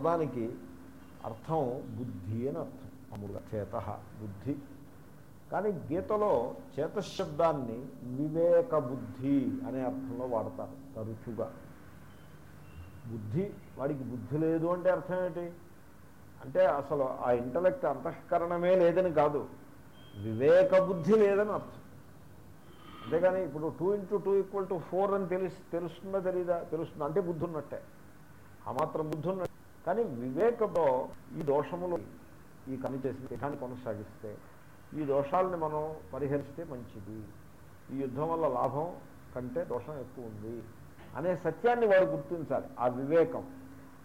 పదానికి అర్థం బుద్ధి అని అర్థం. అమృత చేత బుద్ధి. కానీ గీతలో చేతశబ్దాన్ని వివేక బుద్ధి అనే అర్థంలో వాడతారు తరచుగా. బుద్ధి వాడికి బుద్ధి లేదు అంటే అర్థం ఏంటి? అంటే అసలు ఆ ఇంటలెక్ట్ అంతఃకరణమే లేదని కాదు వివేక బుద్ధి లేదని అర్థం. అంతేగాని ఇప్పుడు two into two equal to four అని తెలిసి తెలుస్తుందా తెలీదా? తెలుస్తుందా? అంటే బుద్ధి ఉన్నట్టే ఆ మాత్రం బుద్ధి కానీ వివేకంతో ఈ దోషములు ఈ పని చేసిన దేహాన్ని కొనసాగిస్తే ఈ దోషాలని మనం పరిహరిస్తే మంచిది. ఈ యుద్ధం వల్ల లాభం కంటే దోషం ఎక్కువ ఉంది అనే సత్యాన్ని వాడు గుర్తించాలి. ఆ వివేకం.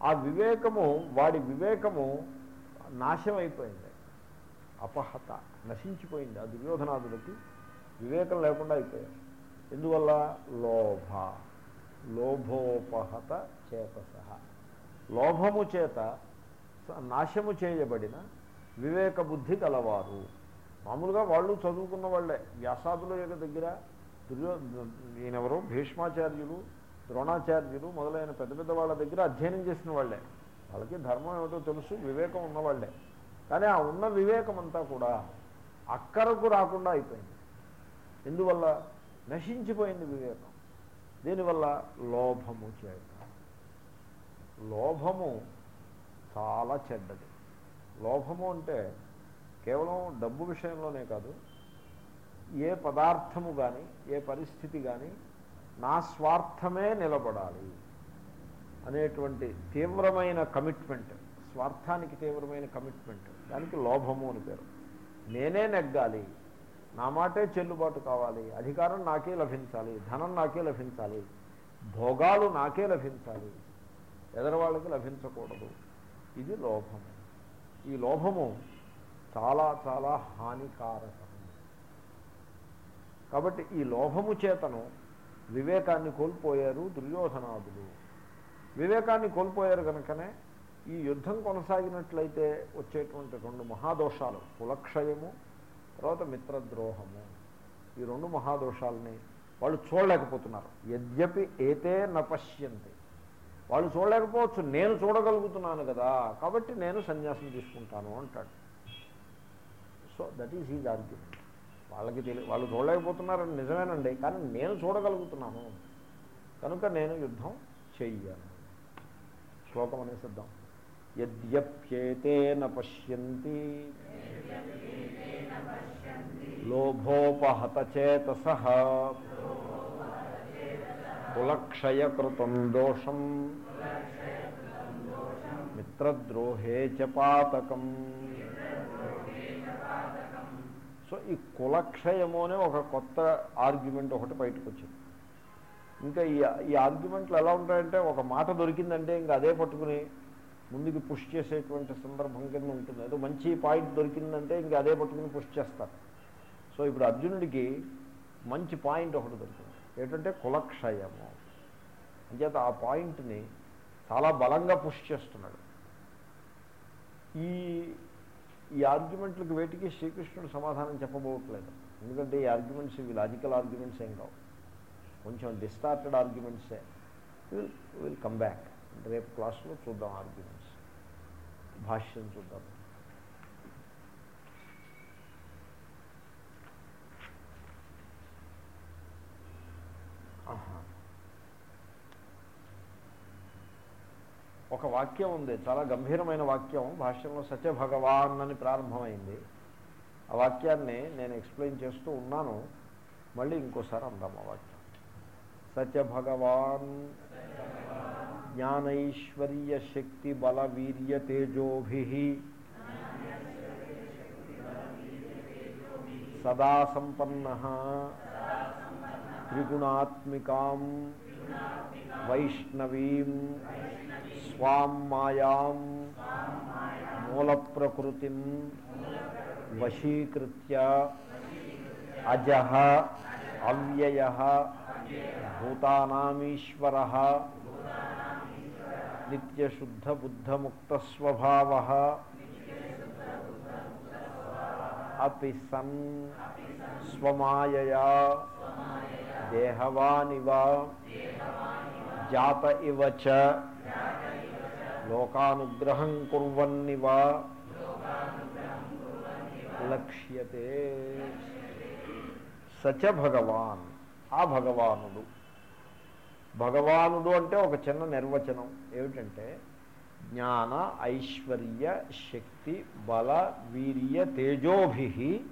ఆ వివేకము వాడి వివేకము నాశం అయిపోయింది. అపహత నశించిపోయింది. ఆ దుర్యోధనాదులకి వివేకం లేకుండా అయిపోయారు ఎందువల్ల? లోభ. లోభోపహత చేతస లోభము చేత నాశము చేయబడిన వివేక బుద్ధి కలవారు మామూలుగా వాళ్ళు చదువుకున్న వాళ్ళే. వ్యాసాదుల యొక్క దగ్గర దుర్యో ఈయనెవరు? భీష్మాచార్యులు ద్రోణాచార్యులు మొదలైన పెద్ద పెద్ద వాళ్ళ దగ్గర అధ్యయనం చేసిన వాళ్ళే. వాళ్ళకి ధర్మం ఏమిటో తెలుసు వివేకం ఉన్నవాళ్ళే కానీ ఆ ఉన్న వివేకం అంతా కూడా అక్కరకు రాకుండా అయిపోయింది. ఎందువల్ల? నశించిపోయింది వివేకం. దీనివల్ల లోభము చేత. లోభము చాలా చెడ్డది. లోభము అంటే కేవలం డబ్బు విషయంలోనే కాదు ఏ పదార్థము కానీ ఏ పరిస్థితి కానీ నా స్వార్థమే నిలబడాలి అనేటువంటి తీవ్రమైన కమిట్మెంట్ స్వార్థానికి తీవ్రమైన కమిట్మెంట్. దానికి లోభము అని పేరు. నేనే నెగ్గాలి నా మాటే చెల్లుబాటు కావాలి అధికారం నాకే లభించాలి ధనం నాకే లభించాలి భోగాలు నాకే లభించాలి ఎదరవాళ్ళకి లభించకూడదు. ఇది లోభము. ఈ లోభము చాలా చాలా హానికారకం కాబట్టి ఈ లోభము చేతను వివేకాన్ని కోల్పోయారు దుర్యోధనాదులు. వివేకాన్ని కోల్పోయారు కనుకనే ఈ యుద్ధం కొనసాగినట్లయితే వచ్చేటువంటి రెండు మహాదోషాలు కులక్షయము తర్వాత మిత్రద్రోహము. ఈ రెండు మహాదోషాలని వాళ్ళు చూడలేకపోతున్నారు. యద్యపి ఏతే నపశ్యంతి. వాళ్ళు చూడలేకపోవచ్చు. నేను చూడగలుగుతున్నాను కదా. కాబట్టి నేను సన్యాసం తీసుకుంటాను అంటాడు. So that is his argument వాళ్ళకి తెలియ వాళ్ళు చూడలేకపోతున్నారని నిజమేనండి. కానీ నేను చూడగలుగుతున్నాను. కనుక నేను యుద్ధం చెయ్యను. శ్లోకం అనేసిద్దాం యద్యప్యేతేన పశ్యంతి. లోభోపహతచేతస కులక్షయకృతం దోషం. మిత్రద్రోహే చ పాతకం. సో ఈ కులక్షయము అనే ఒక కొత్త ఆర్గ్యుమెంట్ ఒకటి బయటకు వచ్చింది ఇంకా ఈ ఈ ఆర్గ్యుమెంట్లు ఎలా ఉంటాయంటే ఒక మాట దొరికిందంటే ఇంకా అదే పట్టుకుని ముందుకు పుష్ చేసేటువంటి సందర్భం కింద ఉంటుంది. ఏదో మంచి పాయింట్ దొరికిందంటే ఇంకా అదే పట్టుకుని పుష్ చేస్తారు. సో ఇప్పుడు అర్జునుడికి మంచి పాయింట్ ఒకటి దొరికింది. ఏంటంటే కులక్షయము. అంచేత ఆ పాయింట్ని చాలా బలంగా పుష్ చేస్తున్నాడు. ఈ ఈ ఆర్గ్యుమెంట్లకు వేటికి శ్రీకృష్ణుడు సమాధానం చెప్పబోవట్లేదు. ఎందుకంటే ఈ ఆర్గ్యుమెంట్స్ ఇవి లాజికల్ ఆర్గ్యుమెంట్స్ ఏం కావు. కొంచెం డిస్టార్టెడ్ ఆర్గ్యుమెంట్సే విల్ విల్ కమ్ బ్యాక్. రేపు క్లాస్లో చూద్దాం ఆర్గ్యుమెంట్స్. భాష్యం చూద్దాం. ఒక వాక్యం ఉంది చాలా గంభీరమైన వాక్యం భాష్యంలో సత్య భగవాన్ అని ప్రారంభమైంది. ఆ వాక్యాన్ని నేను ఎక్స్ప్లెయిన్ చేస్తూ ఉన్నాను. మళ్ళీ ఇంకోసారి అందాం ఆ వాక్యం. సత్య భగవాన్ జ్ఞానైశ్వర్య శక్తి బల వీర్య తేజోభి సదా సంపన్న త్రిగుణాత్మికాం వైష్ణవీం స్వాం మాయాం మూల ప్రకృతిం వశీకృత్య అజ అవ్యయ భూతానామీశ్వర నిత్యశుద్ధ బుద్ధముక్తస్వభావ అపి సన్ స్వమాయయా దేహవానివ జాత ఇవ చ లోకానుగ్రహం కుర్వన్నివా లక్ష్యతే. సచ భగవాన్ ఆ భగవానుడు. భగవానుడు అంటే ఒక చిన్న నిర్వచనం. ఏమిటంటే జ్ఞాన ఐశ్వర్య శక్తి బల వీర్య తేజోభి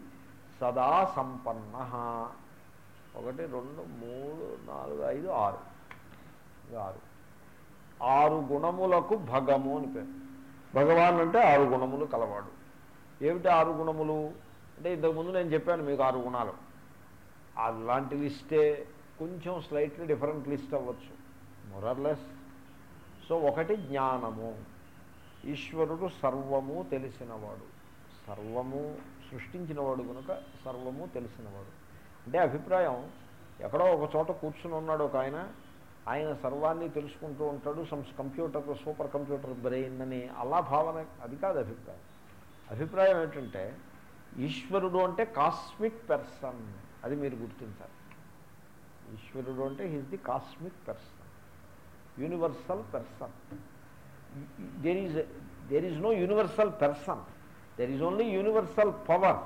సదా సంపన్న. ఒకటి రెండు మూడు నాలుగు ఐదు ఆరు. ఆరు. ఆరు గుణములకు భగము అని పేరు. భగవాన్ అంటే ఆరు గుణములు కలవాడు. ఏమిటి ఆరు గుణములు? అంటే ఇంతకుముందు నేను చెప్పాను మీకు ఆరు గుణాలు. అలాంటి లిస్టే కొంచెం స్లైట్లీ డిఫరెంట్ లిస్ట్ అవ్వచ్చు. మొరర్లెస్ సో ఒకటి జ్ఞానము. ఈశ్వరుడు సర్వము తెలిసినవాడు. సర్వము సృష్టించినవాడు కనుక సర్వము తెలిసినవాడు. అంటే అభిప్రాయం ఎక్కడో ఒక చోట కూర్చుని ఉన్నాడు ఒక ఆయన ఆయన సర్వాన్ని తెలుసుకుంటూ ఉంటాడు. Some computer super computer brain అని అలా భావన అది కాదు అభిప్రాయం. అభిప్రాయం ఏంటంటే ఈశ్వరుడు అంటే కాస్మిక్ పర్సన్ అది మీరు గుర్తించాలి. ఈశ్వరుడు అంటే he's the cosmic person universal person there is there is no universal person there is only universal power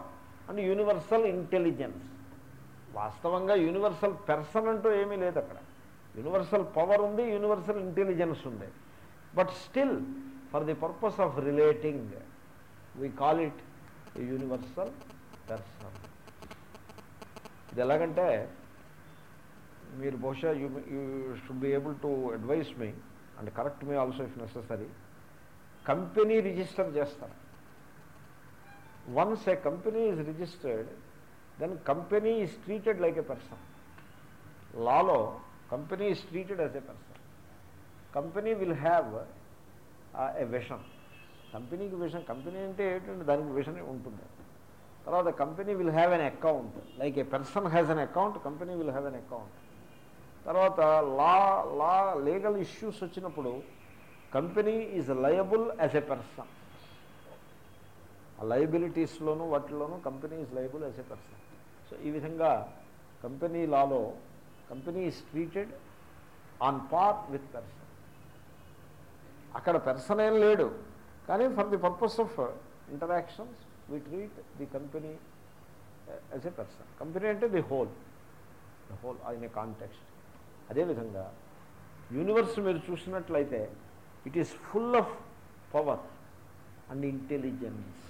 and universal intelligence వాస్తవంగా యూనివర్సల్ పెర్సన్ అంటూ ఏమీ లేదు అక్కడ. యూనివర్సల్ పవర్ ఉంది యూనివర్సల్ ఇంటెలిజెన్స్ ఉంది. But still for the purpose of relating we call it universal దర్శనం ఇది ఎలాగంటే మీరు బహుశా you you should be able to advise me and correct me also if necessary company register చేస్తారు. Once a company is registered then company is treated like a person Lalo company is treated as a person company will have a vision కంపెనీకి vision company అంటే ఏంటంటే దానికి vision ఉంటుంది. తర్వాత company will have an account like a person has an account company will have an account తర్వాత లా లా legal issues వచ్చినప్పుడు company is liable as a person ఆ లయబిలిటీస్లోనూ వాటిలోనూ company is liable as a person so ఈ విధంగా company Lalo company is treated on par with person అక్కడ person ఏం లేడు. కానీ for the purpose of interactions we treat the company as a person company అంటే the whole the whole in a context అదేవిధంగా universe మీరు చూసినట్లయితే it is full of power and intelligence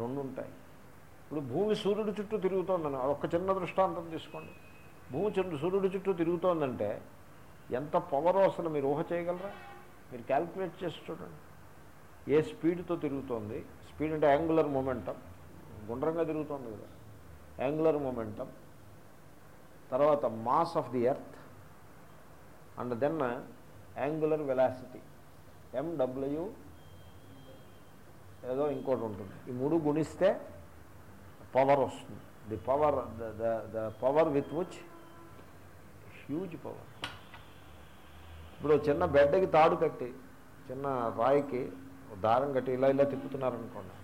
రెండు ఉంటాయి ఇప్పుడు భూమి సూర్యుడి చుట్టూ తిరుగుతోందని ఒక చిన్న దృష్టాంతం తీసుకోండి. భూమి చుట్టూ సూర్యుడి చుట్టూ తిరుగుతోందంటే ఎంత పవర్ అసలు మీరు ఊహ చేయగలరా? మీరు క్యాల్కులేట్ చేసి చూడండి. ఏ స్పీడ్తో తిరుగుతోంది? స్పీడ్ అంటే యాంగులర్ మూమెంటం గుండ్రంగా తిరుగుతోంది కదా. యాంగులర్ మూమెంటం తర్వాత mass of the earth and then angular velocity MW ఏదో ఇంకోటి ఉంటుంది. ఈ మూడు గుణిస్తే పవర్ వస్తుంది. The power the power with which huge power ఇప్పుడు చిన్న బెడ్డకి తాడు కట్టి చిన్న రాయికి దారం కట్టి ఇలా ఇలా తిప్పుతున్నారనుకోండి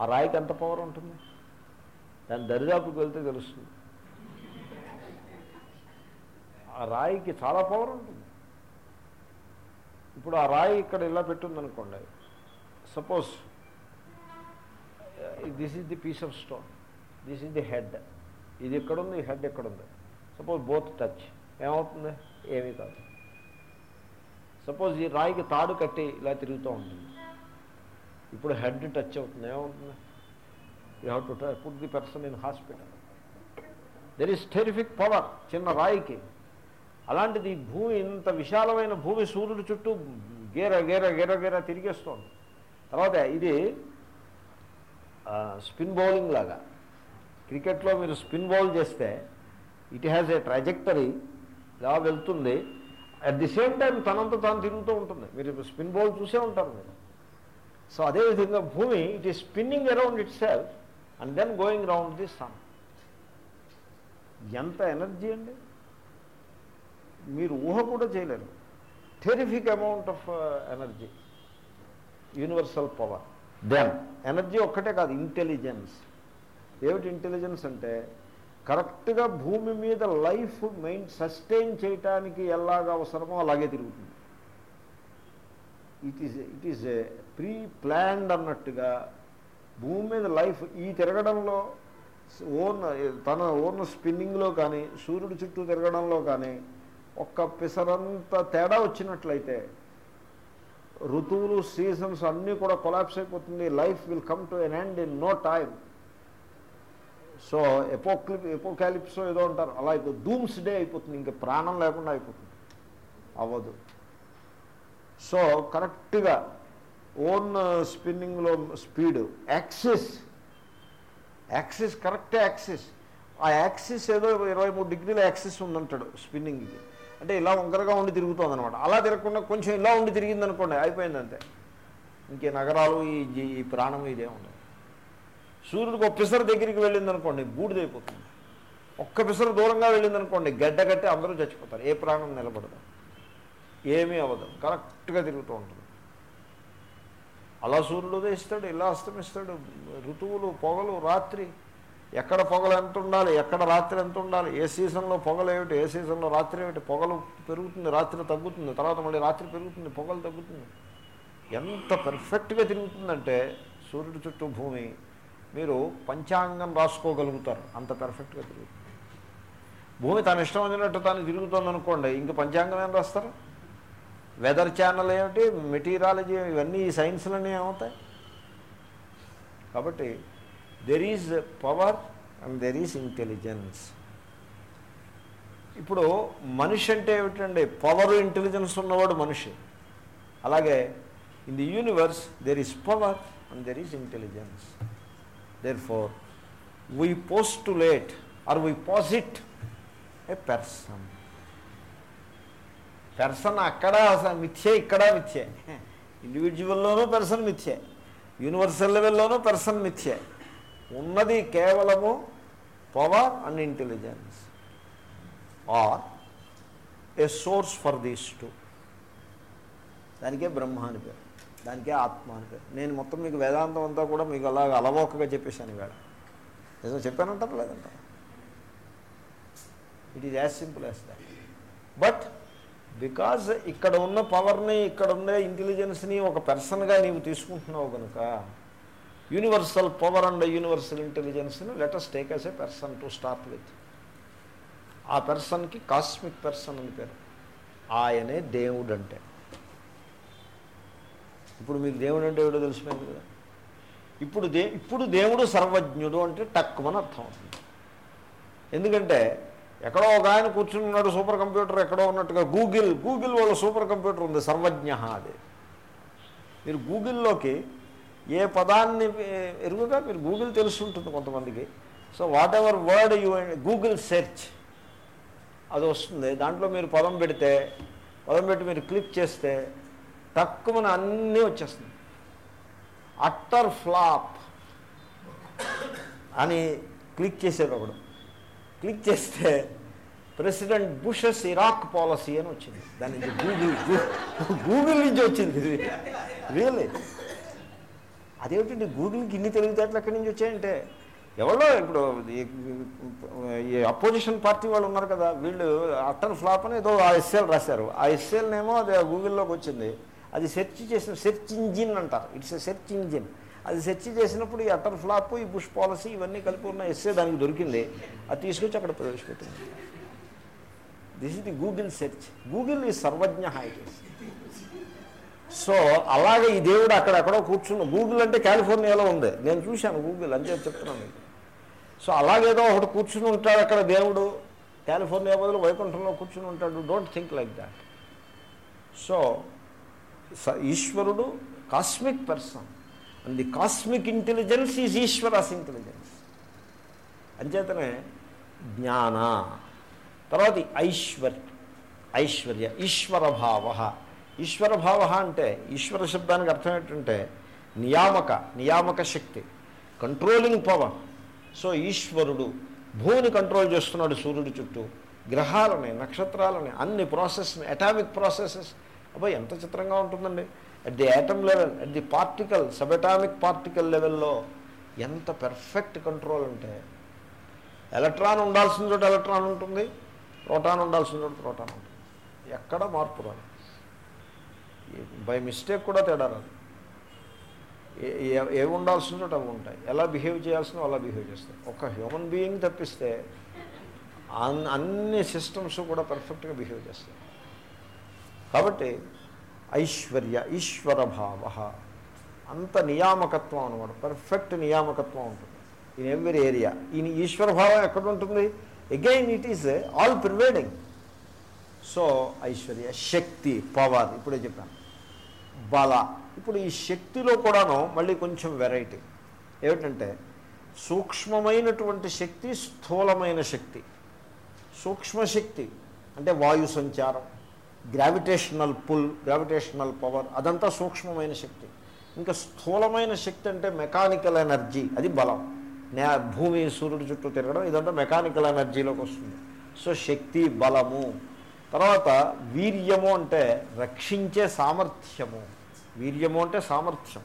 ఆ రాయికి ఎంత పవర్ ఉంటుంది? దాని దరిదాపుకి వెళ్తే తెలుస్తుంది. ఆ రాయికి చాలా పవర్ ఉంటుంది. ఇప్పుడు ఆ రాయి ఇక్కడ ఇలా పెట్టుందనుకోండి suppose this is the piece of stone this is the head ఇది ఎక్కడుంది? హెడ్ ఎక్కడుంది? సపోజ్ బోత్ టచ్ ఏమవుతుంది ఏమీ కాదు. సపోజ్ ఈ రాయికి తాడు కట్టి ఇలా తిరుగుతూ ఉంటుంది. ఇప్పుడు హెడ్ టచ్ అవుతుంది. ఏమవుతుంది you have to put the person in hospital there is terrific power చిన్న రాయికి. అలాంటిది భూమి ఇంత విశాలమైన భూమి సూర్యుడు చుట్టూ గేర గేర గేర గేర తిరిగేస్తుంది. తర్వాత ఇది స్పిన్ బౌలింగ్ లాగా. క్రికెట్లో మీరు స్పిన్ బౌల్ చేస్తే ఇట్ హ్యాస్ ఏ ట్రాజెక్టరీ ఇలా వెళ్తుంది. అట్ ది సేమ్ టైం తనంత తాను తిరుగుతూ ఉంటుంది. మీరు స్పిన్ బౌల్ చూసే ఉంటారు మీరు. సో అదేవిధంగా భూమి it is spinning around itself and then going round the sun ఎంత ఎనర్జీ అండి? మీరు ఊహ కూడా చేయలేరు. Terrific amount of energy universal power then energy ఒక్కటే కాదు ఇంటెలిజెన్స్ ఏమిటి ఇంటెలిజెన్స్ అంటే కరెక్ట్గా భూమి మీద లైఫ్ మెయిన్ సస్టైన్ చేయటానికి ఎలాగ అవసరమో అలాగే తిరుగుతుంది. It is it is a pre planned అన్నట్టుగా భూమి మీద లైఫ్ ఈ తిరగడంలో ఓన్ తన ఓన్ స్పిన్నింగ్లో కానీ సూర్యుడు చుట్టూ తిరగడంలో కానీ ఒక్క పిసరంత తేడా వచ్చినట్లయితే ఋతువులు సీజన్స్ అన్నీ కూడా కొలాప్స్ అయిపోతుంది. Life will come to an end in no time. So ఎపోక్లి apocalypse ఏదో అంటారు. అలా అయిపోతుంది డూమ్స్ డే అయిపోతుంది. ఇంకా ప్రాణం లేకుండా అయిపోతుంది. అవ్వదు. సో కరెక్ట్గా own స్పిన్నింగ్లో speed axis. Axis correct axis. ఆ యాక్సిస్ ఏదో ఇరవై మూడు డిగ్రీల యాక్సిస్ ఉందంటాడు స్పిన్నింగ్కి. అంటే ఇలా వంకరగా ఉండి తిరుగుతుంది అనమాట అలా తిరగకుండా కొంచెం ఇలా ఉండి తిరిగింది అనుకోండి అయిపోయింది అంతే ఇంకే నగరాలు ఈ ఈ ప్రాణం ఇదే ఉండదు. సూర్యుడికి ఒక పిసర దగ్గరికి వెళ్ళిందనుకోండి బూడిదైపోతుంది ఒక్క పిసర దూరంగా వెళ్ళిందనుకోండి గడ్డ కట్టి అందరూ చచ్చిపోతారు. ఏ ప్రాణం నిలబడదు. ఏమీ అవ్వదు. కరెక్ట్గా తిరుగుతూ ఉంటుంది. అలా సూర్యుడు ఉదయిస్తాడు ఇలా అస్తమిస్తాడు ఋతువులు పొగలు రాత్రి. ఎక్కడ పొగలు ఎంత ఉండాలి ఎక్కడ రాత్రి ఎంత ఉండాలి ఏ సీజన్లో పొగలు ఏమిటి ఏ సీజన్లో రాత్రి ఏమిటి. పొగలు పెరుగుతుంది రాత్రి తగ్గుతుంది తర్వాత మళ్ళీ రాత్రి పెరుగుతుంది పొగలు తగ్గుతుంది. ఎంత పర్ఫెక్ట్గా తిరుగుతుందంటే సూర్యుడు చుట్టూ భూమి మీరు పంచాంగం రాసుకోగలుగుతారు. అంత పర్ఫెక్ట్గా తిరుగుతుంది భూమి తన ఇష్టం వచ్చినట్టు తాను తిరుగుతుందనుకోండి ఇంక పంచాంగం ఏం రాస్తారు? వెదర్ ఛానల్ ఏమిటి మెటీరియాలజీ ఇవన్నీ ఈ సైన్స్లన్నీ ఏమవుతాయి? కాబట్టి there is power and there is intelligence ఇప్పుడు మనిషి అంటే ఏమిటండి? పవర్ ఇంటెలిజెన్స్ ఉన్నవాడు మనిషి. అలాగే in the universe there is power and there is intelligence therefore we postulate or we posit a person person అక్కడ మిథ్యే ఇక్కడ మిథ్యే. ఇండివిజువల్లోనూ పెర్సన్ మిథ్యే. యూనివర్సల్ లెవెల్లోనూ పెర్సన్ మిథ్యే. ఉన్నది కేవలము power and intelligence are a source for these two దానికే బ్రహ్మ అని పేరు. దానికే ఆత్మ అని పేరు. నేను మొత్తం మీకు వేదాంతం అంతా కూడా మీకు అలాగ అలవోకగా చెప్పేశాను వేళ ఏదో చెప్పానంటారు లేదంటారు it is as simple as that but because ఇక్కడ ఉన్న పవర్ని ఇక్కడ ఉండే ఇంటెలిజెన్స్ని ఒక పర్సన్గా నీవు తీసుకుంటున్నావు కనుక universal power and universal ఇంటెలిజెన్స్ని let's take as a person to start with ఆ పర్సన్కి కాస్మిక్ పర్సన్ అని పేరు. ఆయనే దేవుడు అంటే. ఇప్పుడు మీకు దేవుడు అంటే ఏడో తెలిసిపోయింది కదా ఇప్పుడు దే ఇప్పుడు దేవుడు సర్వజ్ఞుడు అంటే టక్కుమని అర్థం అవుతుంది. ఎందుకంటే ఎక్కడో ఒక ఆయన కూర్చుని ఉన్నాడు సూపర్ కంప్యూటర్ ఎక్కడో ఉన్నట్టుగా గూగుల్ గూగుల్ వాళ్ళ సూపర్ కంప్యూటర్ ఉంది సర్వజ్ఞ అది. మీరు గూగుల్లోకి ఏ పదాన్ని ఎరుగుగా మీరు గూగుల్ తెలుసుంటుంది కొంతమందికి. So whatever word you Google search అది వస్తుంది. దాంట్లో మీరు పదం పెడితే పదం పెట్టి మీరు క్లిక్ చేస్తే తక్కువ అన్నీ వచ్చేస్తుంది అట్టర్ ఫ్లాప్ అని క్లిక్ చేసేది ఒకడు. క్లిక్ చేస్తే ప్రెసిడెంట్ బుషస్ ఇరాక్ పాలసీ అని వచ్చింది. దాని నుంచి గూగుల్ గూగుల్ నుంచి వచ్చింది రియల్లీ అదేమిటండి గూగుల్కి ఇన్ని తెలివితేటలు ఎక్కడి నుంచి వచ్చాయంటే? ఎవరో ఇప్పుడు ఈ- ఈ అపోజిషన్ పార్టీ వాళ్ళు ఉన్నారు కదా వీళ్ళు అట్టర్ ఫ్లాప్ అని ఏదో ఆ ఎస్ఎల్ రాశారు. ఆ ఎస్ఎల్నేమో అది గూగుల్లోకి వచ్చింది. అది సెర్చ్ చేసిన సెర్చ్ ఇంజిన్ అంటారు. It's a search engine. అది సెర్చ్ చేసినప్పుడు ఈ అటర్ ఫ్లాప్ ఈ బుష్ పాలసీ ఇవన్నీ కలిపి ఉన్న ఎస్సే దానికి దొరికింది. అది తీసుకొచ్చి అక్కడ ప్రవేశపెట్టింది. This is the Google search Google ఈ సర్వజ్ఞ ఇట్ సో అలాగే ఈ దేవుడు అక్కడెక్కడో కూర్చున్న గూగుల్ అంటే కాలిఫోర్నియాలో ఉంది. నేను చూశాను గూగుల్ అని చెప్పి చెప్తున్నాను సో అలాగేదో ఒకటి కూర్చుని ఉంటాడు అక్కడ దేవుడు. కాలిఫోర్నియా బదులు వైకుంఠంలో కూర్చుని ఉంటాడు. Don't think like that so ఈశ్వరుడు cosmic person. And the cosmic intelligence is ఈశ్వరాస్ intelligence అంచేతనే జ్ఞాన. తర్వాత ఐశ్వర్య ఐశ్వర్య ఈశ్వరభావ. ఈశ్వరభావ అంటే ఈశ్వర శబ్దానికి అర్థం ఏంటంటే నియామక నియామక శక్తి కంట్రోలింగ్ పవర్ సో ఈశ్వరుడు భూమిని కంట్రోల్ చేస్తున్నాడు సూర్యుడి చుట్టూ. గ్రహాలని నక్షత్రాలని అన్ని ప్రాసెస్ని అటామిక్ ప్రాసెసెస్ అబ్బాయి ఎంత చిత్రంగా ఉంటుందండి. At the atom level at the particle subatomic particle లెవెల్లో ఎంత పెర్ఫెక్ట్ కంట్రోల్ అంటే ఎలక్ట్రాన్ ఉండాల్సిన చోట ఎలక్ట్రాన్ ఉంటుంది ప్రోటాన్ ఉండాల్సిన చోట ప్రోటాన్ ఉంటుంది. ఎక్కడ మార్పు రాదు. బై మిస్టేక్ కూడా తేడా రాదు. ఏ- ఏ- ఏవి ఉండాల్సిన చోట అవి ఉంటాయి. ఎలా బిహేవ్ చేయాల్సినో అలా బిహేవ్ చేస్తాయి. ఒక హ్యూమన్ బీయింగ్ తప్పిస్తే అన్- అన్ని సిస్టమ్స్ కూడా పర్ఫెక్ట్గా బిహేవ్ చేస్తాయి. కాబట్టి ఐశ్వర్య ఈశ్వరభావ. అంత నియామకత్వం అనమాట పర్ఫెక్ట్ నియామకత్వం ఉంటుంది. ఇన్ ఎవ్రీ ఏరియా ఈయన ఈశ్వరభావం ఎక్కడ ఉంటుంది? Again it is all pervading so Aishwarya శక్తి పవర్ ఇప్పుడే చెప్పాను. బల. ఇప్పుడు ఈ శక్తిలో కూడాను మళ్ళీ కొంచెం వెరైటీ ఏమిటంటే సూక్ష్మమైనటువంటి శక్తి స్థూలమైన శక్తి. సూక్ష్మశక్తి. అంటే వాయు సంచారం. గ్రావిటేషనల్ పుల్ గ్రావిటేషనల్ పవర్ అదంతా సూక్ష్మమైన శక్తి. ఇంకా స్థూలమైన శక్తి అంటే మెకానికల్ ఎనర్జీ అది బలం. నే భూమి సూర్యుడు చుట్టూ తిరగడం ఇదంతా మెకానికల్ ఎనర్జీలోకి వస్తుంది. సో శక్తి బలము. తర్వాత వీర్యము అంటే రక్షించే సామర్థ్యము. వీర్యము అంటే సామర్థ్యం.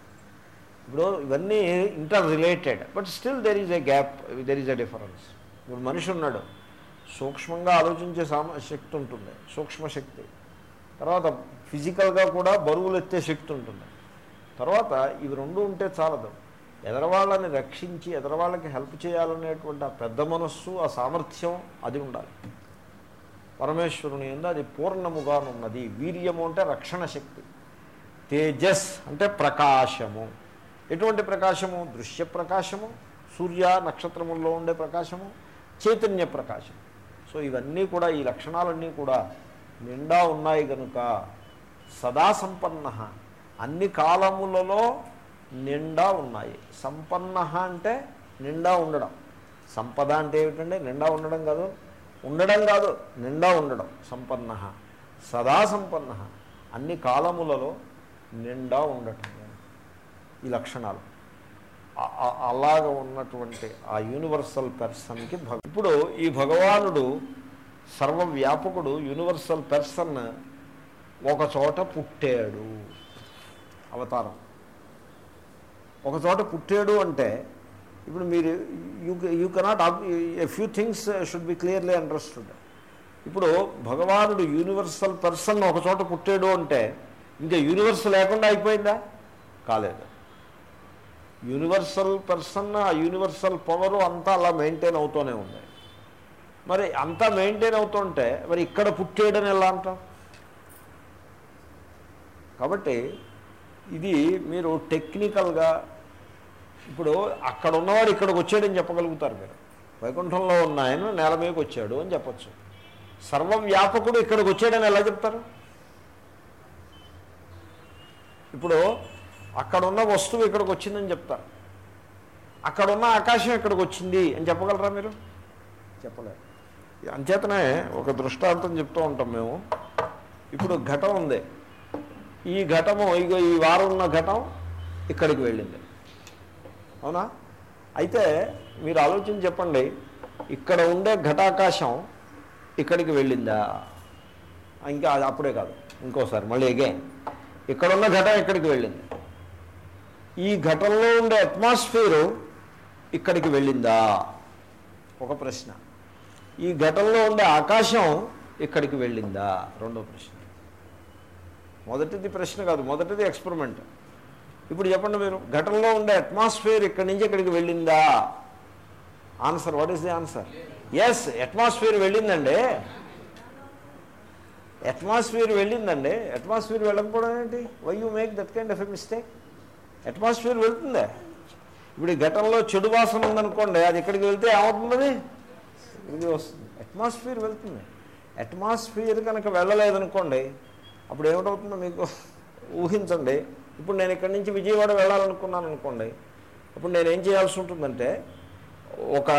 ఇప్పుడు ఇవన్నీ interrelated but still there is a gap there is a difference ఇప్పుడు మనిషి ఉన్నాడు సూక్ష్మంగా ఆలోచించే సామ శక్తి ఉంటుంది సూక్ష్మ శక్తి. తర్వాత ఫిజికల్గా కూడా బరువులు ఎత్తే శక్తి ఉంటుంది. తర్వాత ఇవి రెండు ఉంటే చాలదు. ఎదరవాళ్ళని రక్షించి ఎదరవాళ్ళకి హెల్ప్ చేయాలనేటువంటి ఆ పెద్ద మనస్సు ఆ సామర్థ్యం అది ఉండాలి. పరమేశ్వరుని ఎందు అది పూర్ణముగానున్నది వీర్యము అంటే రక్షణ శక్తి. తేజస్ అంటే ప్రకాశము. ఎటువంటి ప్రకాశము? దృశ్య ప్రకాశము సూర్య నక్షత్రముల్లో ఉండే ప్రకాశము చైతన్య ప్రకాశం సో ఇవన్నీ కూడా ఈ లక్షణాలన్నీ కూడా నిండా ఉన్నాయి కనుక సదా సంపన్న. అన్ని కాలములలో నిండా ఉన్నాయి. సంపన్న అంటే నిండా ఉండడం. సంపద అంటే ఏమిటంటే నిండా ఉండడం కాదు. ఉండడం కాదు నిండా ఉండడం. సంపన్న. సదా సంపన్న. అన్ని కాలములలో నిండా ఉండటం. ఈ లక్షణాలు. అలాగ ఉన్నటువంటి ఆ యూనివర్సల్ పర్సన్కి ఇప్పుడు ఈ భగవానుడు సర్వవ్యాపకుడు యూనివర్సల్ పర్సన్ ఒక చోట పుట్టాడు. అవతారం. ఒక చోట పుట్టాడు అంటే ఇప్పుడు మీరు you you cannot a few things should be clearly understood ఇప్పుడు భగవానుడు యూనివర్సల్ పర్సన్ ఒక చోట పుట్టాడు అంటే ఇంకా యూనివర్స్ లేకుండా అయిపోయిందా? కాలేదు. యూనివర్సల్ పర్సన్ ఆ యూనివర్సల్ పవరు అంతా అలా మెయింటైన్ అవుతూనే ఉంది. మరి అంతా మెయింటైన్ అవుతుంటే మరి ఇక్కడ పుట్టేయడం ఎలా అంటాం కాబట్టి ఇది మీరు టెక్నికల్గా ఇప్పుడు అక్కడ ఉన్నవాడు ఇక్కడికి వచ్చాడని చెప్పగలుగుతారు మీరు. వైకుంఠంలో ఉన్న ఆయన నేల మీదకి వచ్చాడు అని చెప్పచ్చు. సర్వవ్యాపకుడు ఇక్కడికి వచ్చాడని ఎలా చెప్తారు? ఇప్పుడు అక్కడున్న వస్తువు ఇక్కడికి వచ్చిందని చెప్తారు. అక్కడున్న ఆకాశం ఇక్కడికి వచ్చింది అని చెప్పగలరా మీరు? చెప్పలేరు అంచేతనే ఒక దృష్టాంతం చెప్తూ ఉంటాం మేము. ఇప్పుడు ఘటం ఉంది. ఈ ఘటము ఇగో ఈ వారం ఉన్న ఘటం ఇక్కడికి వెళ్ళింది. అవునా? అయితే మీరు ఆలోచన చెప్పండి ఇక్కడ ఉండే ఘటాకాశం ఇక్కడికి వెళ్ళిందా? ఇంకా అది అప్పుడే కాదు ఇంకోసారి మళ్ళీ అగైన్ ఇక్కడ ఉన్న ఘటం ఇక్కడికి వెళ్ళింది. ఈ ఘటంలో ఉండే అట్మాస్ఫియరు ఇక్కడికి వెళ్ళిందా? ఒక ప్రశ్న. ఈ ఘటనలో ఉండే ఆకాశం ఇక్కడికి వెళ్ళిందా? రెండో ప్రశ్న. మొదటిది ప్రశ్న కాదు మొదటిది ఎక్స్పెరిమెంట్ ఇప్పుడు చెప్పండి మీరు ఘటనలో ఉండే అట్మాస్ఫియర్ ఇక్కడి నుంచి ఇక్కడికి వెళ్ళిందా? Answer what is the answer yes atmosphere వెళ్ళిందండి. Atmosphere వెళ్ళిందండి. అట్మాస్ఫియర్ వెళ్ళకపోవడం ఏంటి? Why you make that kind of a mistake atmosphere వెళ్తుందే? ఇప్పుడు ఈ ఘటనలో చెడు వాసన ఉందనుకోండి అది ఇక్కడికి వెళ్తే ఏమవుతుంది? ఇది వస్తుంది. అట్మాస్ఫియర్ వెళ్తుంది. అట్మాస్ఫియర్ కనుక వెళ్ళలేదనుకోండి అప్పుడు ఏమిటవుతుందో మీకు ఊహించండి. ఇప్పుడు నేను ఇక్కడి నుంచి విజయవాడ వెళ్ళాలనుకున్నాను అనుకోండి అప్పుడు నేను ఏం చేయాల్సి ఉంటుందంటే ఒక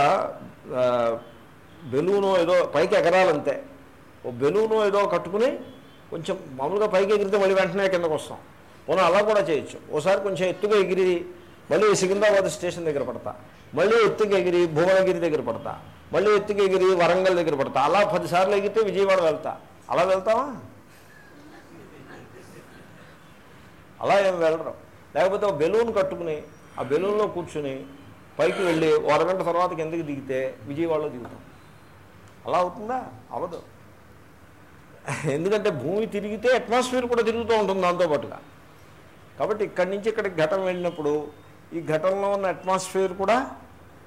బెలూను ఏదో పైకి ఎగరాలంతే. ఓ బెలూను ఏదో కట్టుకుని కొంచెం మామూలుగా పైకి ఎగిరితే మళ్ళీ వెంటనే కిందకు వస్తాం. పోనీ అలా కూడా చేయొచ్చు. ఓసారి కొంచెం ఎత్తుగా ఎగిరి మళ్ళీ సికింద్రాబాద్ స్టేషన్ దగ్గర పడతా. మళ్ళీ ఎత్తుగా ఎగిరి భువనగిరి దగ్గర పడతా. మళ్ళీ ఎత్తుకి ఎగిరి వరంగల్ దగ్గర పడతా. అలా పదిసార్లు ఎగిరితే విజయవాడ వెళ్తా. అలా వెళ్తావా? అలా ఏం వెళ్ళరు. లేకపోతే ఒక బెలూన్ కట్టుకుని ఆ బెలూన్లో కూర్చుని పైకి వెళ్ళి అరగంట తర్వాత కిందకి దిగితే విజయవాడలో దిగుతాం. అలా అవుతుందా? అవదు. ఎందుకంటే భూమి తిరిగితే అట్మాస్ఫియర్ కూడా తిరుగుతూ ఉంటుంది దాంతోపాటుగా కాబట్టి ఇక్కడి నుంచి ఇక్కడికి ఘటం వెళ్ళినప్పుడు ఈ ఘటనలో ఉన్న అట్మాస్ఫియర్ కూడా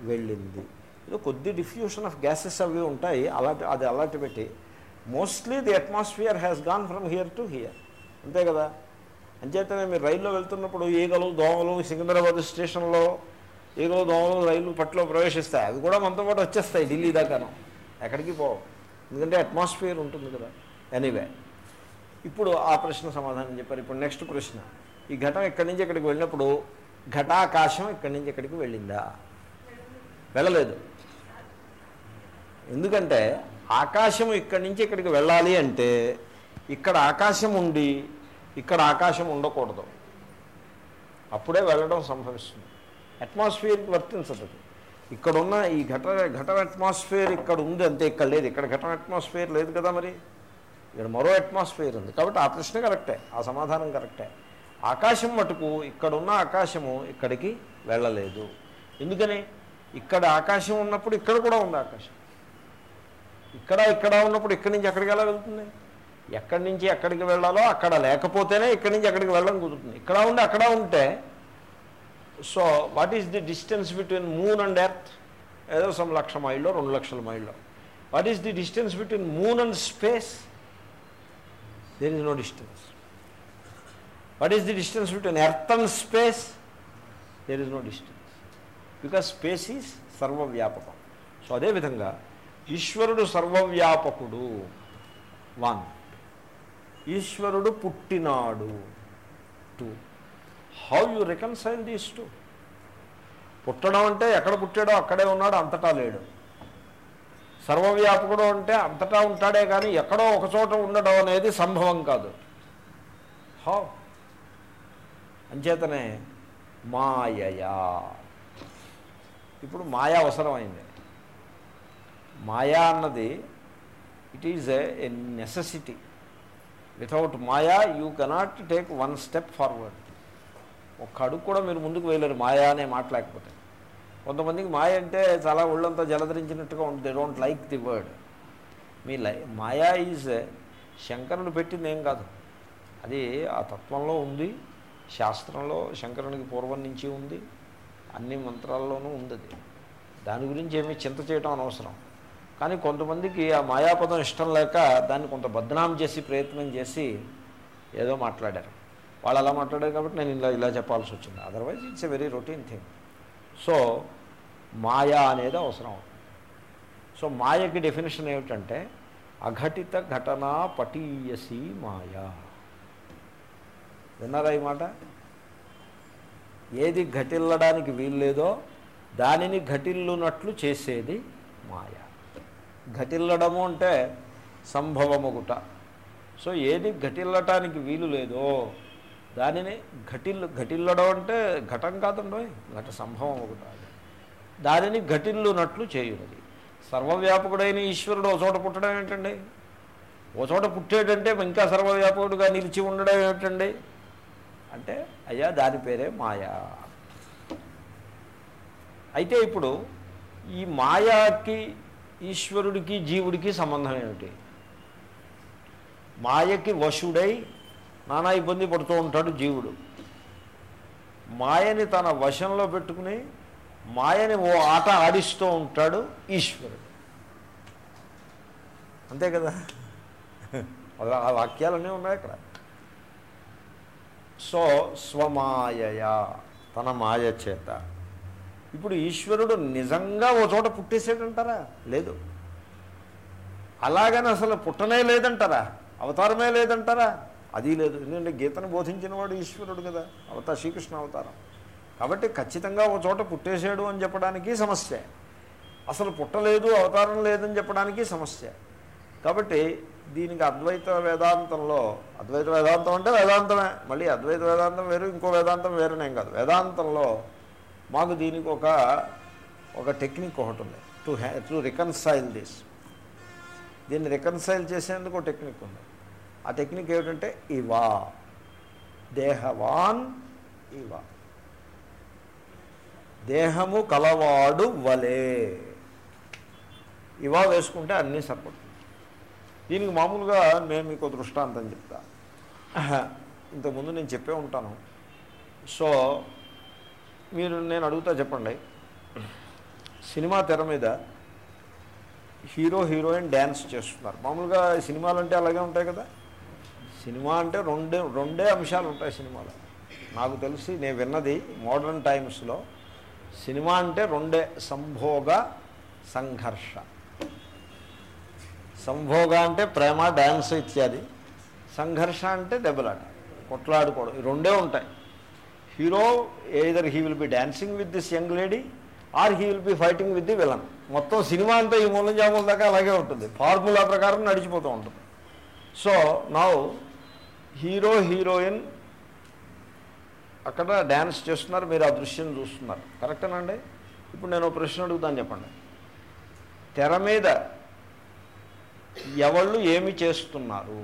వెళ్ళింది. ఏదో కొద్ది డిఫ్యూషన్ ఆఫ్ గ్యాసెస్ అవి ఉంటాయి అలాంటి అది అలాంటి పెట్టి mostly the atmosphere has gone from here to here అంతే కదా? అంచేతనే మీరు రైల్లో వెళ్తున్నప్పుడు ఈగలు దోమలు సికింద్రాబాద్ స్టేషన్లో ఈగలు దోమలు రైలు పట్టులో ప్రవేశిస్తాయి. అవి కూడా మనతో పాటు వచ్చేస్తాయి ఢిల్లీ దాకాను. ఎక్కడికి పోవు. ఎందుకంటే అట్మాస్ఫియర్ ఉంటుంది కదా. ఎనీవే ఇప్పుడు ఆ ప్రశ్న సమాధానం చెప్పారు. ఇప్పుడు నెక్స్ట్ ప్రశ్న. ఈ ఘటం ఇక్కడి నుంచి ఇక్కడికి వెళ్ళినప్పుడు ఘటాకాశం ఇక్కడి నుంచి ఇక్కడికి వెళ్ళిందా? వెళ్ళలేదు. ఎందుకంటే ఆకాశం ఇక్కడి నుంచి ఇక్కడికి వెళ్ళాలి అంటే ఇక్కడ ఆకాశం ఉండి ఇక్కడ ఆకాశం ఉండకూడదు. అప్పుడే వెళ్ళడం సంభవిస్తుంది. అట్మాస్ఫియర్కి వర్తించదు ఇక్కడున్న ఈ ఘట ఘటన అట్మాస్ఫియర్ ఇక్కడ ఉంది అంతే ఇక్కడ లేదు. ఇక్కడ ఘటన అట్మాస్ఫియర్ లేదు కదా మరి? ఇక్కడ మరో అట్మాస్ఫియర్ ఉంది. కాబట్టి ఆ ప్రశ్న కరెక్టే ఆ సమాధానం కరెక్టే. ఆకాశం మటుకు ఇక్కడున్న ఆకాశము ఇక్కడికి వెళ్ళలేదు. ఎందుకని? ఇక్కడ ఆకాశం ఉన్నప్పుడు ఇక్కడ కూడా ఉంది ఆకాశం. ఇక్కడ ఇక్కడ ఉన్నప్పుడు ఇక్కడి నుంచి ఎక్కడికి ఎలా వెళ్తుంది? ఎక్కడి నుంచి ఎక్కడికి వెళ్ళాలో అక్కడ లేకపోతేనే ఇక్కడి నుంచి ఎక్కడికి వెళ్ళడం కుదురుతుంది. ఇక్కడ ఉండి అక్కడ ఉంటే so what is the distance between moon and earth ఏదో సమ్ లక్ష మైల్లో రెండు లక్షల మైల్లో what is the distance between moon and space there is no distance what is the distance between earth and space there is no distance because space is సర్వవ్యాపకం so అదేవిధంగా ఈశ్వరుడు సర్వవ్యాపకుడు. One. ఈశ్వరుడు పుట్టినాడు. Two. How you reconcile these two పుట్టడం అంటే ఎక్కడ పుట్టాడో అక్కడే ఉన్నాడు అంతటా లేడు. సర్వవ్యాపకుడు అంటే అంతటా ఉంటాడే కానీ ఎక్కడో ఒక చోట ఉండడం అనేది సంభవం కాదు. హౌ అంచేతనే మాయయా. ఇప్పుడు మాయా అవసరమైంది. మాయా అన్నది it is a necessity without Maya you cannot take one step forward ఒక్క అడుగు కూడా మీరు ముందుకు వేయలేరు మాయా అనే మాట లేకపోతే. కొంతమందికి మాయ అంటే చాలా ఒళ్ళంతా జలధరించినట్టుగా ఉంటుంది. They don't like the word మీ లై మాయా ఈజ్ శంకరుని పెట్టింది ఏం కాదు. అది ఆ తత్వంలో ఉంది శాస్త్రంలో శంకరునికి పూర్వం నుంచి ఉంది అన్ని మంత్రాల్లోనూ ఉంది అది. దాని గురించి ఏమీ చింత చేయడం అనవసరం. కానీ కొంతమందికి ఆ మాయాపదం ఇష్టం లేక దాన్ని కొంత బద్నాం చేసి ప్రయత్నం చేసి ఏదో మాట్లాడారు. వాళ్ళు అలా మాట్లాడారు కాబట్టి నేను ఇలా ఇలా చెప్పాల్సి వచ్చింది. Otherwise it's a very routine thing so మాయా అనేది అవసరం సో మాయకి డెఫినేషన్ ఏమిటంటే అఘటిత ఘటనా పటీయసి మాయా. విన్నారా ఈ మాట? ఏది ఘటిల్లడానికి వీల్లేదో దానిని ఘటిల్లునట్లు చేసేది మాయా. ఘటిల్లడము అంటే సంభవముగుట. సో ఏది ఘటిల్లటానికి వీలు లేదో దానిని ఘటిల్లు ఘటిల్లడం అంటే ఘటం కాదండో ఘట సంభవం ఒకట దానిని ఘటిల్లునట్లు చేయునది. సర్వవ్యాపకుడైన ఈశ్వరుడు ఓ చోట పుట్టడం ఏంటండి? ఓ చోట పుట్టేటంటే ఇంకా సర్వవ్యాపకుడుగా నిలిచి ఉండడం ఏమిటండి అంటే అయ్యా దాని పేరే మాయా. అయితే ఇప్పుడు ఈ మాయాకి ఈశ్వరుడికి జీవుడికి సంబంధం ఏమిటి? మాయకి వశుడై నానా ఇబ్బంది పడుతూ ఉంటాడు జీవుడు. మాయని తన వశంలో పెట్టుకుని మాయని ఓ ఆట ఆడిస్తూ ఉంటాడు ఈశ్వరుడు. అంతే కదా? అలా ఆ వాక్యాలన్నీ ఉన్నాయి అక్కడ. సో స్వమాయయా తన మాయ చేత. ఇప్పుడు ఈశ్వరుడు నిజంగా ఓ చోట పుట్టేసాడంటారా లేదు. అలాగని అసలు పుట్టనే లేదంటారా? అవతారమే లేదంటారా? అది లేదు. ఎందుకంటే గీతను బోధించిన వాడు ఈశ్వరుడు కదా. అవతార శ్రీకృష్ణ అవతారం. కాబట్టి ఖచ్చితంగా ఒక చోట పుట్టేశాడు అని చెప్పడానికి సమస్య. అసలు పుట్టలేదు అవతారం లేదని చెప్పడానికి సమస్య. కాబట్టి దీనికి అద్వైత వేదాంతంలో అద్వైత వేదాంతం అంటే వేదాంతమే. మళ్ళీ అద్వైత వేదాంతం వేరు ఇంకో వేదాంతం వేరునేం కాదు. వేదాంతంలో మాకు దీనికి ఒక ఒక టెక్నిక్ ఒకటి ఉంది. To have to reconcile this దీన్ని రికన్సైల్ చేసేందుకు ఒక టెక్నిక్ ఉంది. ఆ టెక్నిక్ ఏమిటంటే ఇవా. దేహవాన్ ఇవా. దేహము కలవాడు వలే. ఇవా వేసుకుంటే అన్నీ సరిపడుతుంది దీనికి మామూలుగా నేను మీకు దృష్టాంతం చెప్తా. ఇంతకుముందు నేను చెప్పే ఉంటాను. సో మీరు నేను అడుగుతా చెప్పండి. సినిమా తెర మీద హీరో హీరోయిన్ డ్యాన్స్ చేస్తున్నారు. మామూలుగా సినిమాలు అంటే అలాగే ఉంటాయి కదా. సినిమా అంటే రెండే రెండే అంశాలు ఉంటాయి సినిమాలో. నాకు తెలిసి నేను విన్నది మోడర్న్ టైమ్స్లో సినిమా అంటే రెండే సంభోగ సంఘర్ష. సంభోగ అంటే ప్రేమ డ్యాన్స్ ఇత్యాది. సంఘర్ష అంటే దెబ్బలాట. కొట్లాడుకోవడం. రెండే ఉంటాయి. Hero either he will be dancing with this young lady or he will be fighting with the villain మొత్తం సినిమా అంతా ఈ మూలం జాముల దాకా అలాగే ఉంటుంది. ఫార్ములా ప్రకారం నడిచిపోతూ ఉంటుంది. సో నౌ హీరో హీరోయిన్ అక్కడ డ్యాన్స్ చేస్తున్నారు మీరు ఆ దృశ్యం చూస్తున్నారు. కరెక్టేనండి ఇప్పుడు నేను ఒక ప్రశ్న అడుగుతాను చెప్పండి. తెర మీద ఎవళ్ళు ఏమి చేస్తున్నారు?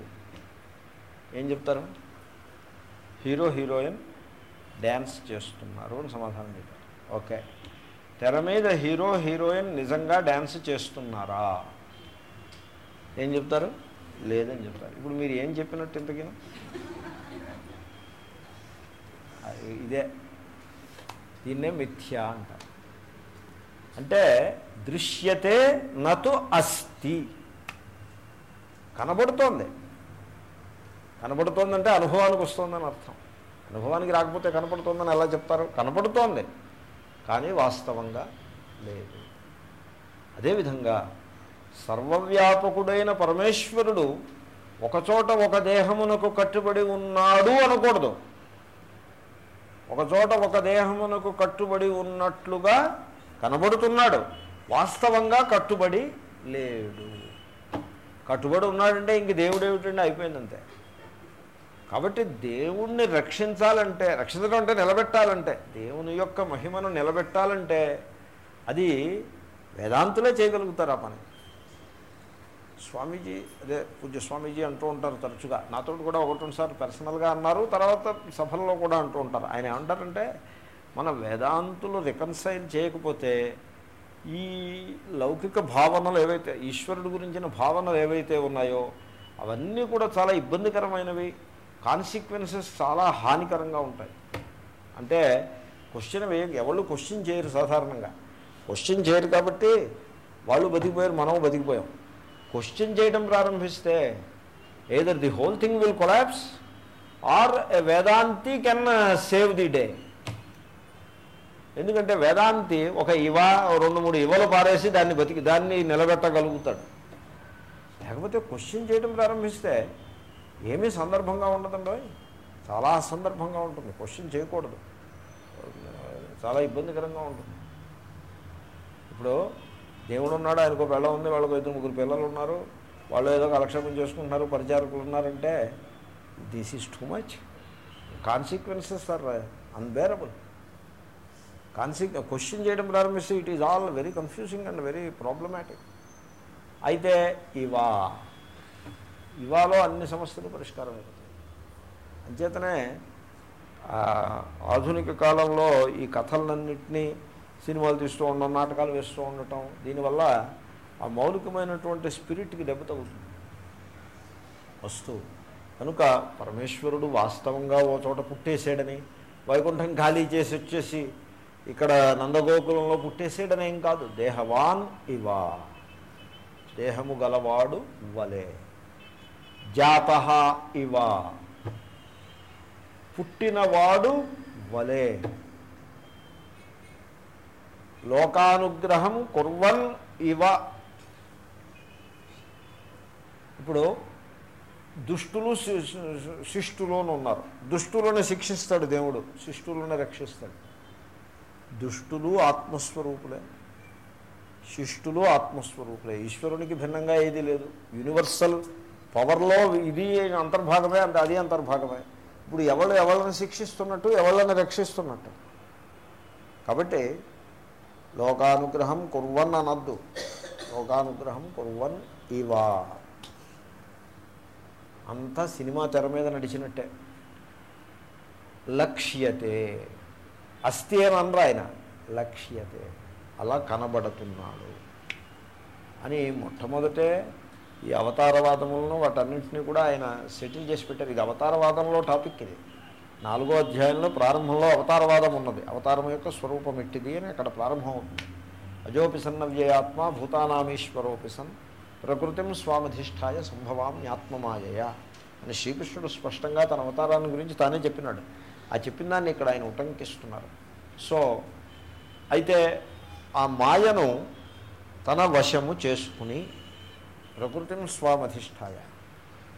ఏం చెప్తారు? హీరో హీరోయిన్ డ్యాన్స్ చేస్తున్నారు అని సమాధానం చెప్పారు. ఓకే. తెర మీద హీరో హీరోయిన్ నిజంగా డ్యాన్స్ చేస్తున్నారా? ఏం చెప్తారు? లేదని చెప్తారు. ఇప్పుడు మీరు ఏం చెప్పినట్టు ఇంతకీ? ఇదే. దీన్నే మిథ్య అంటారు. అంటే దృశ్యతే నతు అస్తి. కనబడుతోంది. కనబడుతోందంటే అనుభవానికి వస్తుందని అర్థం. అనుభవానికి రాకపోతే కనపడుతోందని ఎలా చెప్తారు? కనపడుతోంది. కానీ వాస్తవంగా లేదు. అదేవిధంగా సర్వవ్యాపకుడైన పరమేశ్వరుడు ఒకచోట ఒక దేహమునకు కట్టుబడి ఉన్నాడు అనకూడదు. ఒకచోట ఒక దేహమునకు కట్టుబడి ఉన్నట్లుగా కనబడుతున్నాడు. వాస్తవంగా కట్టుబడి లేడు. కట్టుబడి ఉన్నాడంటే ఇంక దేవుడు ఏమిటండి? అయిపోయిందంతే. కాబట్టి దేవుణ్ణి రక్షించాలంటే రక్షించడం అంటే నిలబెట్టాలంటే దేవుని యొక్క మహిమను నిలబెట్టాలంటే అది వేదాంతులే చేయగలుగుతారు ఆ పని. స్వామీజీ అదే పూజ్య స్వామీజీ అంటూ ఉంటారు తరచుగా. నాతో కూడా ఒకటి పర్సనల్గా అన్నారు తర్వాత సభల్లో కూడా అంటూ ఉంటారు. ఆయన ఏమంటారంటే మన వేదాంతులు రికన్సైల్ చేయకపోతే ఈ లౌకిక భావనలు ఏవైతే ఈశ్వరుడు గురించిన భావనలు ఏవైతే ఉన్నాయో అవన్నీ కూడా చాలా ఇబ్బందికరమైనవి. కాన్సిక్వెన్సెస్ చాలా హానికరంగా ఉంటాయి. అంటే క్వశ్చన్ వేయ ఎవరు క్వశ్చన్ చేయరు సాధారణంగా. క్వశ్చన్ చేయరు కాబట్టి వాళ్ళు బతికిపోయారు మనం బతికిపోయాం. క్వశ్చన్ చేయడం ప్రారంభిస్తే either the whole thing will collapse or a Vedanti can save the day ఎందుకంటే వేదాంతి ఒక ఇవ రెండు మూడు ఇవలు పారేసి దాన్ని బతికి దాన్ని నిలబెట్టగలుగుతాడు. లేకపోతే క్వశ్చన్ చేయడం ప్రారంభిస్తే ఏమీ సందర్భంగా ఉండదండి చాలా అసందర్భంగా ఉంటుంది. క్వశ్చన్ చేయకూడదు. చాలా ఇబ్బందికరంగా ఉంటుంది. ఇప్పుడు దేవుడు ఉన్నాడు ఆయనకు పిల్ల ఉంది వాళ్ళకు ఇద్దరు ముగ్గురు పిల్లలు ఉన్నారు వాళ్ళు ఏదో కాలక్షేపం చేసుకుంటున్నారు పరిచారకులు ఉన్నారంటే this is too much. Consequences are unbearable. కాన్సిక్ question చేయడం ప్రారంభిస్తే it is all very confusing and very problematic. అయితే ఇవా ఇవాళ అన్ని సమస్యలు పరిష్కారం అయిపోతాయి. అంచేతనే ఆధునిక కాలంలో ఈ కథలన్నింటినీ సినిమాలు తీస్తూ ఉండడం నాటకాలు వేస్తూ ఉండటం దీనివల్ల ఆ మౌలికమైనటువంటి స్పిరిట్కి దెబ్బ తగ్గుతుంది వస్తూ కనుక పరమేశ్వరుడు వాస్తవంగా ఓ చోట పుట్టేసాడని వైకుంఠం ఖాళీ చేసి వచ్చేసి ఇక్కడ నందగోకులంలో పుట్టేసాడని ఏం కాదు. దేహవాన్ ఇవా. దేహము గలవాడు వలే జాత ఇవ. పుట్టినవాడు వలే. లోకానుగ్రహం కుర్వన్ ఇవ. ఇప్పుడు దుష్టులు శిష్టులోను ఉన్నారు. దుష్టులను శిక్షిస్తాడు దేవుడు. శిష్టులను రక్షిస్తాడు. దుష్టులు ఆత్మస్వరూపులే. శిష్టులు ఆత్మస్వరూపులే. ఈశ్వరునికి భిన్నంగా ఏది లేదు. యూనివర్సల్ పవర్లో ఇది అంతర్భాగమే అంటే అది అంతర్భాగమే. ఇప్పుడు ఎవరు ఎవరిని శిక్షిస్తున్నట్టు ఎవళ్ళని రక్షిస్తున్నట్టు. కాబట్టి లోకానుగ్రహం కుర్వన్ అనద్దు. లోకానుగ్రహం కుర్వన్ ఇవా. అంతా సినిమా తెర మీద నడిచినట్టే. లక్ష్యతే. అస్థి అని అనరు ఆయన. లక్ష్యతే. అలా కనబడుతున్నాడు. అని మొట్టమొదటే ఈ అవతారవాదములను వాటన్నింటినీ కూడా ఆయన సెటిల్ చేసి పెట్టారు. ఇది అవతారవాదంలో టాపిక్ ఇది. నాలుగో అధ్యాయంలో ప్రారంభంలో అవతారవాదం ఉన్నది. అవతారం యొక్క స్వరూపం ఎట్టిది అని అక్కడ ప్రారంభం అవుతుంది. వ్యయాత్మ సన్నవ్యయాత్మ భూతానామీశ్వరోపి ప్రకృతిం స్వామధిష్టాయ సంభవాం ఆత్మమాయయ అని శ్రీకృష్ణుడు స్పష్టంగా తన అవతారాన్ని గురించి తానే చెప్పినాడు. ఆ చెప్పిన దాన్ని ఇక్కడ ఆయన ఉటంకిస్తున్నారు. సో అయితే ఆ మాయను తన వశము చేసుకుని ప్రకృతిని స్వామధిష్టాయ.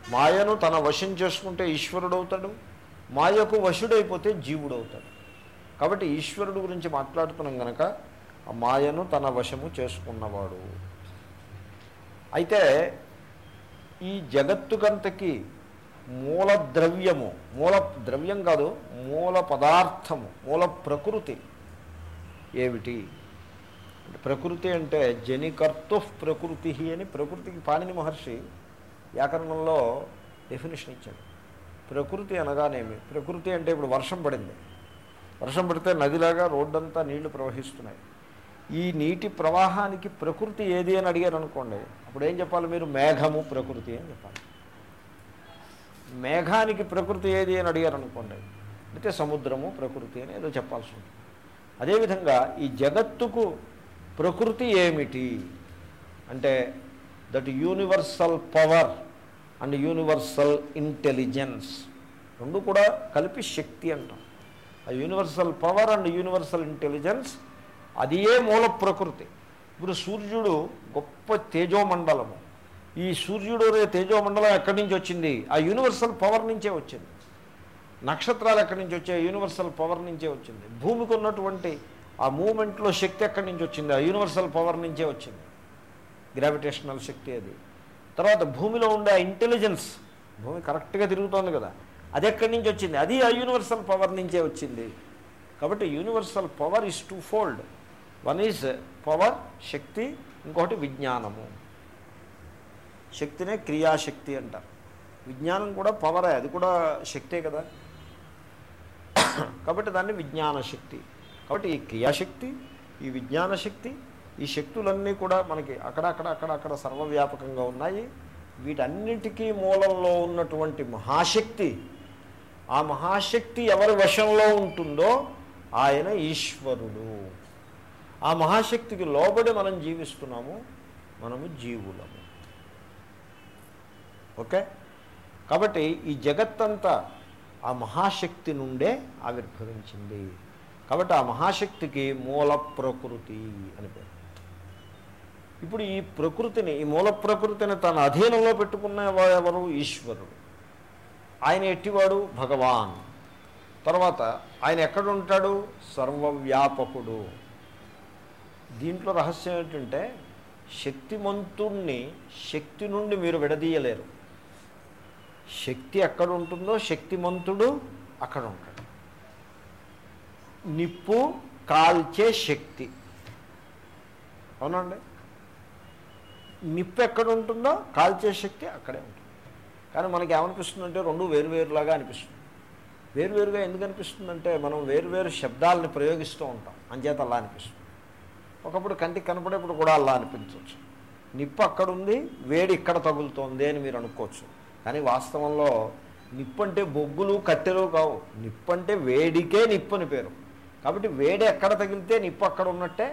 మాయను తన వశం చేసుకుంటే ఈశ్వరుడవుతాడు మాయకు వశుడైపోతే జీవుడవుతాడు. కాబట్టి ఈశ్వరుడు గురించి మాట్లాడుతున్నాం గనక ఆ మాయను తన వశము చేసుకున్నవాడు. అయితే ఈ జగత్తుకంతకి మూల ద్రవ్యము మూల ద్రవ్యం కాదు మూల పదార్థము మూల ప్రకృతి ఏమిటి? ప్రకృతి అంటే జనికర్తు ప్రకృతి అని ప్రకృతికి పాణిని మహర్షి వ్యాకరణంలో డెఫినేషన్ ఇచ్చాడు. ప్రకృతి అనగానేమి? ప్రకృతి అంటే ఇప్పుడు వర్షం పడింది. వర్షం పడితే నదిలాగా రోడ్డంతా నీళ్ళు ప్రవహిస్తున్నాయి. ఈ నీటి ప్రవాహానికి ప్రకృతి ఏది అని అడిగారు అనుకోండి. అప్పుడు ఏం చెప్పాలి మీరు? మేఘము ప్రకృతి అని చెప్పాలి. మేఘానికి ప్రకృతి ఏది అని అడిగారు అనుకోండి. అయితే సముద్రము ప్రకృతి అని ఏదో చెప్పాల్సి ఉంటుంది. అదేవిధంగా ఈ జగత్తుకు ప్రకృతి ఏమిటి? అంటే that universal power and universal intelligence రెండు కూడా కలిపి శక్తి అంటాం. ఆ universal power and universal intelligence అది ఏ మూల ప్రకృతి? ఇప్పుడు సూర్యుడు గొప్ప తేజోమండలము. ఈ సూర్యుడు అనే తేజోమండలం ఎక్కడి నుంచి వచ్చింది? ఆ యూనివర్సల్ పవర్ నుంచే వచ్చింది. నక్షత్రాలు ఎక్కడి నుంచి వచ్చాయి? యూనివర్సల్ పవర్ నుంచే వచ్చింది. భూమికి ఉన్నటువంటి ఆ మూమెంట్లో శక్తి ఎక్కడి నుంచి వచ్చింది? ఆ యూనివర్సల్ పవర్ నుంచే వచ్చింది. గ్రావిటేషనల్ శక్తి అది. తర్వాత భూమిలో ఉండే ఇంటెలిజెన్స్ భూమి కరెక్ట్గా తిరుగుతోంది కదా అది ఎక్కడి నుంచి వచ్చింది? అది ఆ యూనివర్సల్ పవర్ నుంచే వచ్చింది. కాబట్టి universal power is two fold one is power శక్తి ఇంకొకటి విజ్ఞానము. శక్తినే క్రియాశక్తి అంటారు. విజ్ఞానం కూడా పవరే అది కూడా శక్తే కదా. కాబట్టి దాన్ని విజ్ఞాన శక్తి కాబట్టి ఈ క్రియాశక్తి ఈ విజ్ఞాన శక్తి ఈ శక్తులన్నీ కూడా మనకి అక్కడక్కడ అక్కడ అక్కడ సర్వవ్యాపకంగా ఉన్నాయి. వీటన్నిటికీ మూలంలో ఉన్నటువంటి మహాశక్తి ఆ మహాశక్తి ఎవరి వశంలో ఉంటుందో ఆయన ఈశ్వరుడు. ఆ మహాశక్తికి లోబడి మనం జీవిస్తున్నాము మనము జీవులము. ఓకే? కాబట్టి ఈ జగత్తంతా ఆ మహాశక్తి నుండే ఆవిర్భవించింది. కాబట్టి ఆ మహాశక్తికి మూల ప్రకృతి అని పేరు. ఇప్పుడు ఈ ప్రకృతిని ఈ మూల ప్రకృతిని తన అధీనంలో పెట్టుకున్న ఎవరు? ఈశ్వరుడు. ఆయన ఎట్టివాడు? భగవాన్. తర్వాత ఆయన ఎక్కడ ఉంటాడు సర్వవ్యాపకుడు. దీంట్లో రహస్యం ఏంటంటే శక్తిమంతుణ్ణి శక్తి నుండి మీరు విడదీయలేరు. శక్తి ఎక్కడ ఉంటుందో శక్తిమంతుడు అక్కడ ఉంటాడు నిప్పు కాల్చే శక్తి. అవునండి? నిప్పు ఎక్కడ ఉంటుందో కాల్చే శక్తి అక్కడే ఉంటుంది. కానీ మనకి ఏమనిపిస్తుందంటే రెండు వేరువేరులాగా అనిపిస్తుంది. వేరువేరుగా ఎందుకు అనిపిస్తుందంటే మనం వేరువేరు శబ్దాలని ప్రయోగిస్తూ ఉంటాం. అంచేత అలా అనిపిస్తుంది. ఒకప్పుడు కంటికి కనపడేప్పుడు కూడా అలా అనిపించవచ్చు. నిప్పు అక్కడ ఉంది వేడి ఇక్కడ తగులుతోంది అని మీరు అనుకోవచ్చు. కానీ వాస్తవంలో నిప్పు అంటే బొగ్గులు కట్టెలు కావు. నిప్పు అంటే వేడికే నిప్పు అని పేరు. కాబట్టి వేడి ఎక్కడ తగిలితే నిప్పు అక్కడ ఉన్నట్టే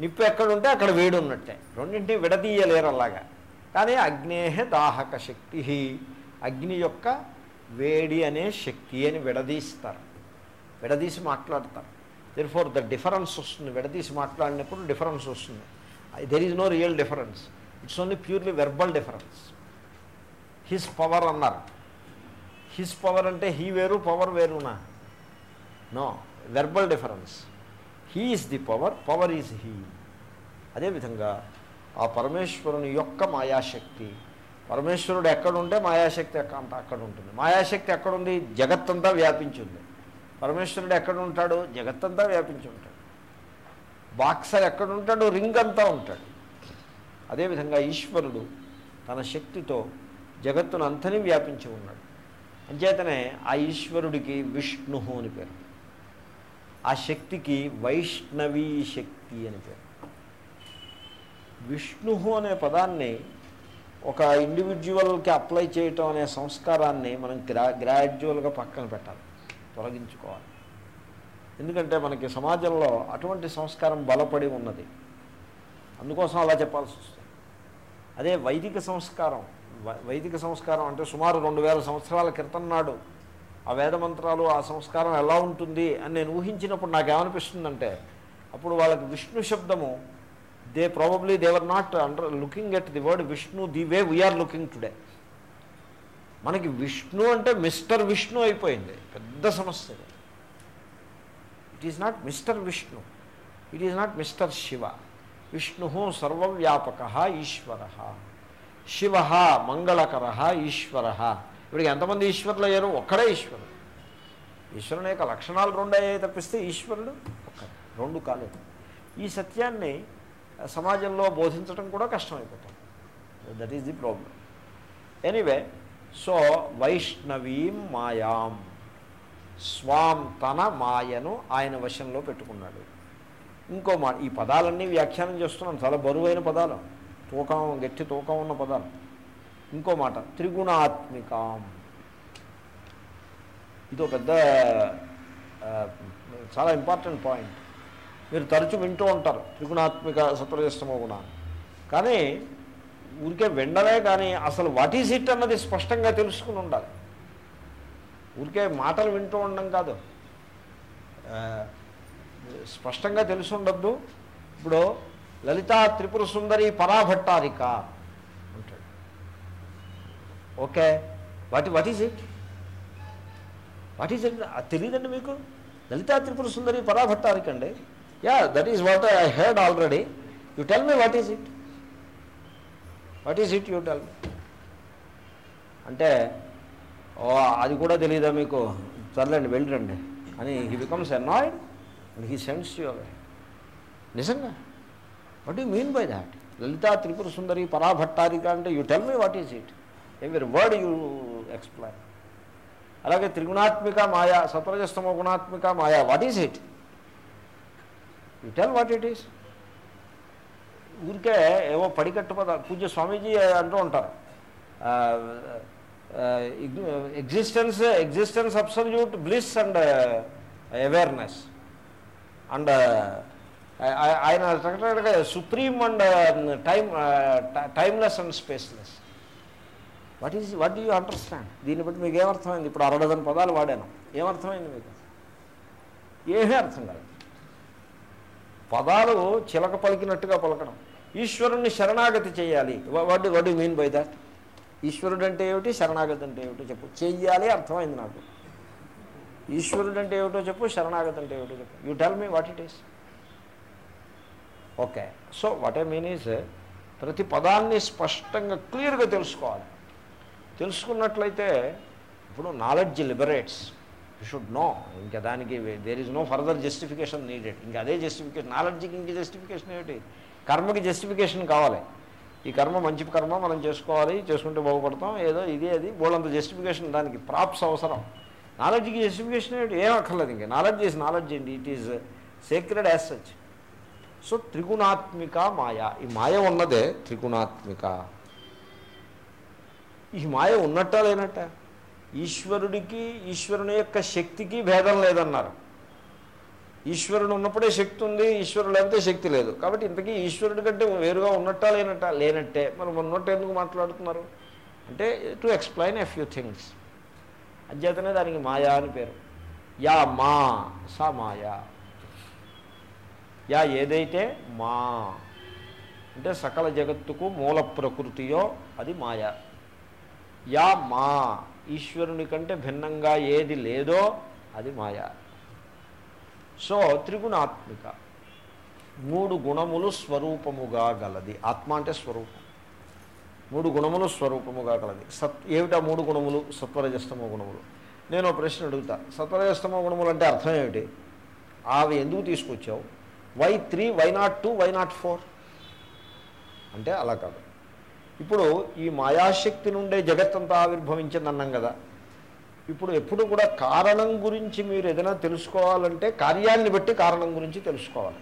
నిప్పు ఎక్కడ ఉంటే అక్కడ వేడి ఉన్నట్టే. రెండింటిని విడదీయలేరు అలాగా కానీ అగ్నేహ దాహక శక్తి. అగ్ని యొక్క వేడి అనే శక్తి అని విడదీస్తారు. విడదీసి మాట్లాడతారు. దెర్ ఫోర్ ద డిఫరెన్స్ వస్తుంది. విడదీసి మాట్లాడినప్పుడు డిఫరెన్స్ వస్తుంది. There is no real difference it's only purely verbal difference his power అన్నారు. హిస్ పవర్ అంటే హీ వేరు power వేరునా? No verbal difference he is the power power is he అదేవిధంగా ఆ పరమేశ్వరుని యొక్క మాయాశక్తి. పరమేశ్వరుడు ఎక్కడుంటే మాయాశక్తి ఎక్క అంత అక్కడ ఉంటుంది. మాయాశక్తి ఎక్కడుంది? జగత్తంతా వ్యాపించింది పరమేశ్వరుడు ఎక్కడుంటాడు? జగత్తంతా వ్యాపించి ఉంటాడు. బాక్సర్ ఎక్కడుంటాడు? రింగ్ అంతా ఉంటాడు అదేవిధంగా ఈశ్వరుడు తన శక్తితో జగత్తును అంతని వ్యాపించి ఉన్నాడు. అంచేతనే ఆ ఈశ్వరుడికి విష్ణు అని పేరు. ఆ శక్తికి వైష్ణవీ శక్తి అని పేరు. విష్ణు అనే పదాన్ని ఒక ఇండివిజువల్కి అప్లై చేయటం అనే సంస్కారాన్ని మనం గ్రా గ్రాడ్యువల్గా పక్కన పెట్టాలి తొలగించుకోవాలి. ఎందుకంటే మనకి సమాజంలో అటువంటి సంస్కారం బలపడి ఉన్నది. అందుకోసం అలా చెప్పాల్సి వస్తుంది. అదే వైదిక సంస్కారం వైదిక సంస్కారం అంటే సుమారు రెండు వేల సంవత్సరాల క్రితం నాడు ఆ వేదమంత్రాలు ఆ సంస్కారం ఎలా ఉంటుంది అని నేను ఊహించినప్పుడు నాకేమనిపిస్తుందంటే అప్పుడు వాళ్ళకి విష్ణు శబ్దము they probably they were not under looking at the word Vishnu the way we are looking today మనకి విష్ణు అంటే మిస్టర్ విష్ణు అయిపోయింది. పెద్ద సమస్య it is not mister Vishnu. It is not mister Shiva. Vishnu సర్వవ్యాపక ఈశ్వర. శివ మంగళకర ఈశ్వర. ఇప్పటికి ఎంతమంది ఈశ్వరులు అయ్యారు? ఒక్కడే ఈశ్వరుడు. ఈశ్వరుని యొక్క లక్షణాలు రెండు అయ్యాయి తప్పిస్తే ఈశ్వరుడు ఒక్కడే. రెండు కాలేదు. ఈ సత్యాన్ని సమాజంలో బోధించడం కూడా కష్టమైపోతుంది. That is the problem anyway so వైష్ణవీం మాయాం. స్వాం తన మాయను ఆయన వశంలో పెట్టుకున్నాడు. ఇంకో మా ఈ పదాలన్నీ వ్యాఖ్యానం చేస్తున్నాం. చాలా బరువైన పదాలు. తూకం గట్టి తూకం ఉన్న పదాలు. ఇంకో మాట త్రిగుణాత్మికాం. ఇది ఒక పెద్ద చాలా ఇంపార్టెంట్ పాయింట్. మీరు తరచు వింటూ ఉంటారు త్రిగుణాత్మిక సత్వజస్తమో గుణ. కానీ ఊరికే వినడమే కానీ అసలు వాట్ ఈజ్ ఇట్ అన్నది స్పష్టంగా తెలుసుకుని ఉండాలి. ఊరికే మాటలు వింటూ ఉండడం కాదు. స్పష్టంగా తెలిసి ఉండద్దు ఇప్పుడు Lalita Tripura Sundari Parabhattarika. Okay. What what is it? What is it? తెలియదండి మీకు? లలితా త్రిపుర సుందరి పరాభట్టారిక అండి yeah that is what I heard already you tell me what is it what is it you tell me అంటే ఓ అది కూడా తెలియదా మీకు? సర్లేండి వెళ్ళిరండి అని he becomes annoyed and he sends you away నిజంగా? What you mean by that Lalita Tripura Sundari Parabhattarika అంటే you tell me what is it every word you explain అలాగే త్రిగుణాత్మిక మాయా సత్రజస్తమ గుణాత్మిక మాయా what is it you tell what it is ఊరికే ఏవో పడికట్టు పద పూజ్య స్వామీజీ అంటూ ఉంటారు. Existence existence absolute bliss and awareness and ఆయన చక్కగా supreme and uh, time uh, timeless and spaceless. What is what do you understand దీన్ని బట్టి మీకు ఏమర్థమైంది? ఇప్పుడు అరడజన్ పదాలు వాడాను. ఏమర్థమైంది మీకు? ఏమీ అర్థం కాదు పదాలు చిలక పలికినట్టుగా పలకడం. ఈశ్వరుణ్ణి శరణాగతి చేయాలి. What what you mean by that ఈశ్వరుడు అంటే ఏమిటి? శరణాగతి అంటే ఏమిటో చెప్పు. చెయ్యాలి అర్థమైంది నాకు. ఈశ్వరుడు అంటే ఏమిటో చెప్పు శరణాగతి అంటే ఏమిటో చెప్పు. You tell me what it is okay so what I mean is ప్రతి పదాన్ని స్పష్టంగా క్లియర్గా తెలుసుకోవాలి. తెలుసుకున్నట్లయితే ఇప్పుడు knowledge liberates you should know ఇంకా దానికి there is no further justification needed ఇంకా అదే జస్టిఫికేషన్ నాలెడ్జ్కి ఇంక జస్టిఫికేషన్ ఏమిటి? కర్మకి జస్టిఫికేషన్ కావాలి. ఈ కర్మ మంచి కర్మ మనం చేసుకోవాలి చేసుకుంటే బాగుపడతాం ఏదో ఇదే అది బోళ్ళంత జస్టిఫికేషన్ దానికి ప్రాప్స్ అవసరం. నాలెడ్జ్కి జస్టిఫికేషన్ ఏమిటి? ఏం అక్కర్లేదు ఇంకా. నాలెడ్జ్ ఈజ్ నాలెడ్జ్ అండి it is sacred as such so త్రిగుణాత్మిక మాయ. ఈ మాయ ఉన్నదే త్రిగుణాత్మిక. ఈ మాయ ఉన్నట్టా లేనట్ట? ఈశ్వరుడికి ఈశ్వరుని యొక్క శక్తికి భేదం లేదన్నారు. ఈశ్వరుడు ఉన్నప్పుడే శక్తి ఉంది ఈశ్వరుడు లేకపోతే శక్తి లేదు. కాబట్టి ఇంతకీ ఈశ్వరుడి కంటే వేరుగా ఉన్నట్టా లేనట్ట? లేనట్టే. మరి ఉన్నట్టు ఎందుకు మాట్లాడుతున్నారు? అంటే to explain a few things అధ్యతనే దానికి మాయా అని పేరు. యా మా సా మాయా. యా ఏదైతే మా అంటే సకల జగత్తుకు మూల ప్రకృతియో అది మాయా. యా మా. ఈశ్వరుని కంటే భిన్నంగా ఏది లేదో అది మాయ. సో త్రిగుణాత్మిక. మూడు గుణములు స్వరూపముగా గలది. ఆత్మ అంటే స్వరూపం. మూడు గుణములు స్వరూపముగా గలది. సత్ ఏమిటా మూడు గుణములు? సత్వరజస్తమ గుణములు. నేను ఒక ప్రశ్న అడుగుతా. సత్వరజస్తమ గుణములు అంటే అర్థం ఏమిటి? అవి ఎందుకు తీసుకొచ్చావు? Why three why not two why not four? అంటే అలా కాదు. ఇప్పుడు ఈ మాయాశక్తి నుండే జగత్తంతా ఆవిర్భవించింది అన్నాం కదా. ఇప్పుడు ఎప్పుడు కూడా కారణం గురించి మీరు ఏదైనా తెలుసుకోవాలంటే కార్యాన్ని బట్టి కారణం గురించి తెలుసుకోవాలి.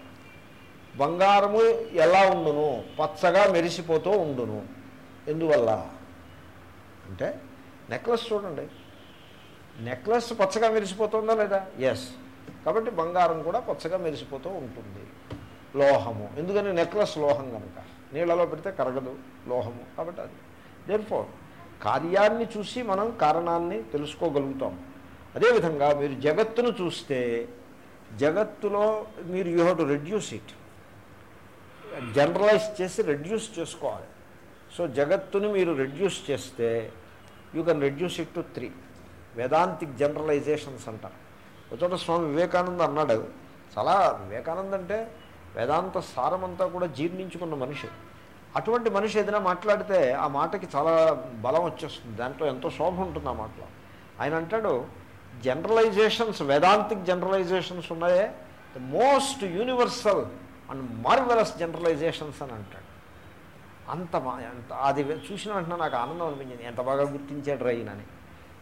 బంగారము ఎలా ఉండును? పచ్చగా మెరిసిపోతూ ఉండును. ఎందువల్ల? అంటే నెక్లెస్ చూడండి. నెక్లెస్ పచ్చగా మెరిసిపోతుందా లేదా? ఎస్ కాబట్టి బంగారం కూడా పచ్చగా మెరిసిపోతూ ఉంటుంది. లోహము. ఎందుకని? నెక్లెస్ లోహం కనుక. నీళ్ళలో పెడితే కరగదు లోహము. కాబట్టి అది. దేర్ఫో కార్యాన్ని చూసి మనం కారణాన్ని తెలుసుకోగలుగుతాం. అదేవిధంగా మీరు జగత్తును చూస్తే జగత్తులో మీరు you have to reduce it. Generalise చేసి రెడ్యూస్ చేసుకోవాలి. సో జగత్తుని మీరు రెడ్యూస్ చేస్తే you can reduce it to three. Vedantic generalisations అంటారు. ఒక చోట స్వామి వివేకానంద అన్నాడు చాలా వివేకానంద అంటే వేదాంత సారమంతా కూడా జీర్ణించుకున్న మనిషి. అటువంటి మనిషి ఏదైనా మాట్లాడితే ఆ మాటకి చాలా బలం వచ్చేస్తుంది. దాంట్లో ఎంతో శోభ ఉంటుంది ఆ మాటలో. ఆయన అంటాడు జనరలైజేషన్స్ వేదాంతిక్ జనరలైజేషన్స్ ఉన్నాయే. The most universal and marvellous generalisations అని అంటాడు. అంత అంత అది చూసిన వెంటనే నాకు ఆనందం అనిపించింది. ఎంత బాగా గుర్తించాడు రైనని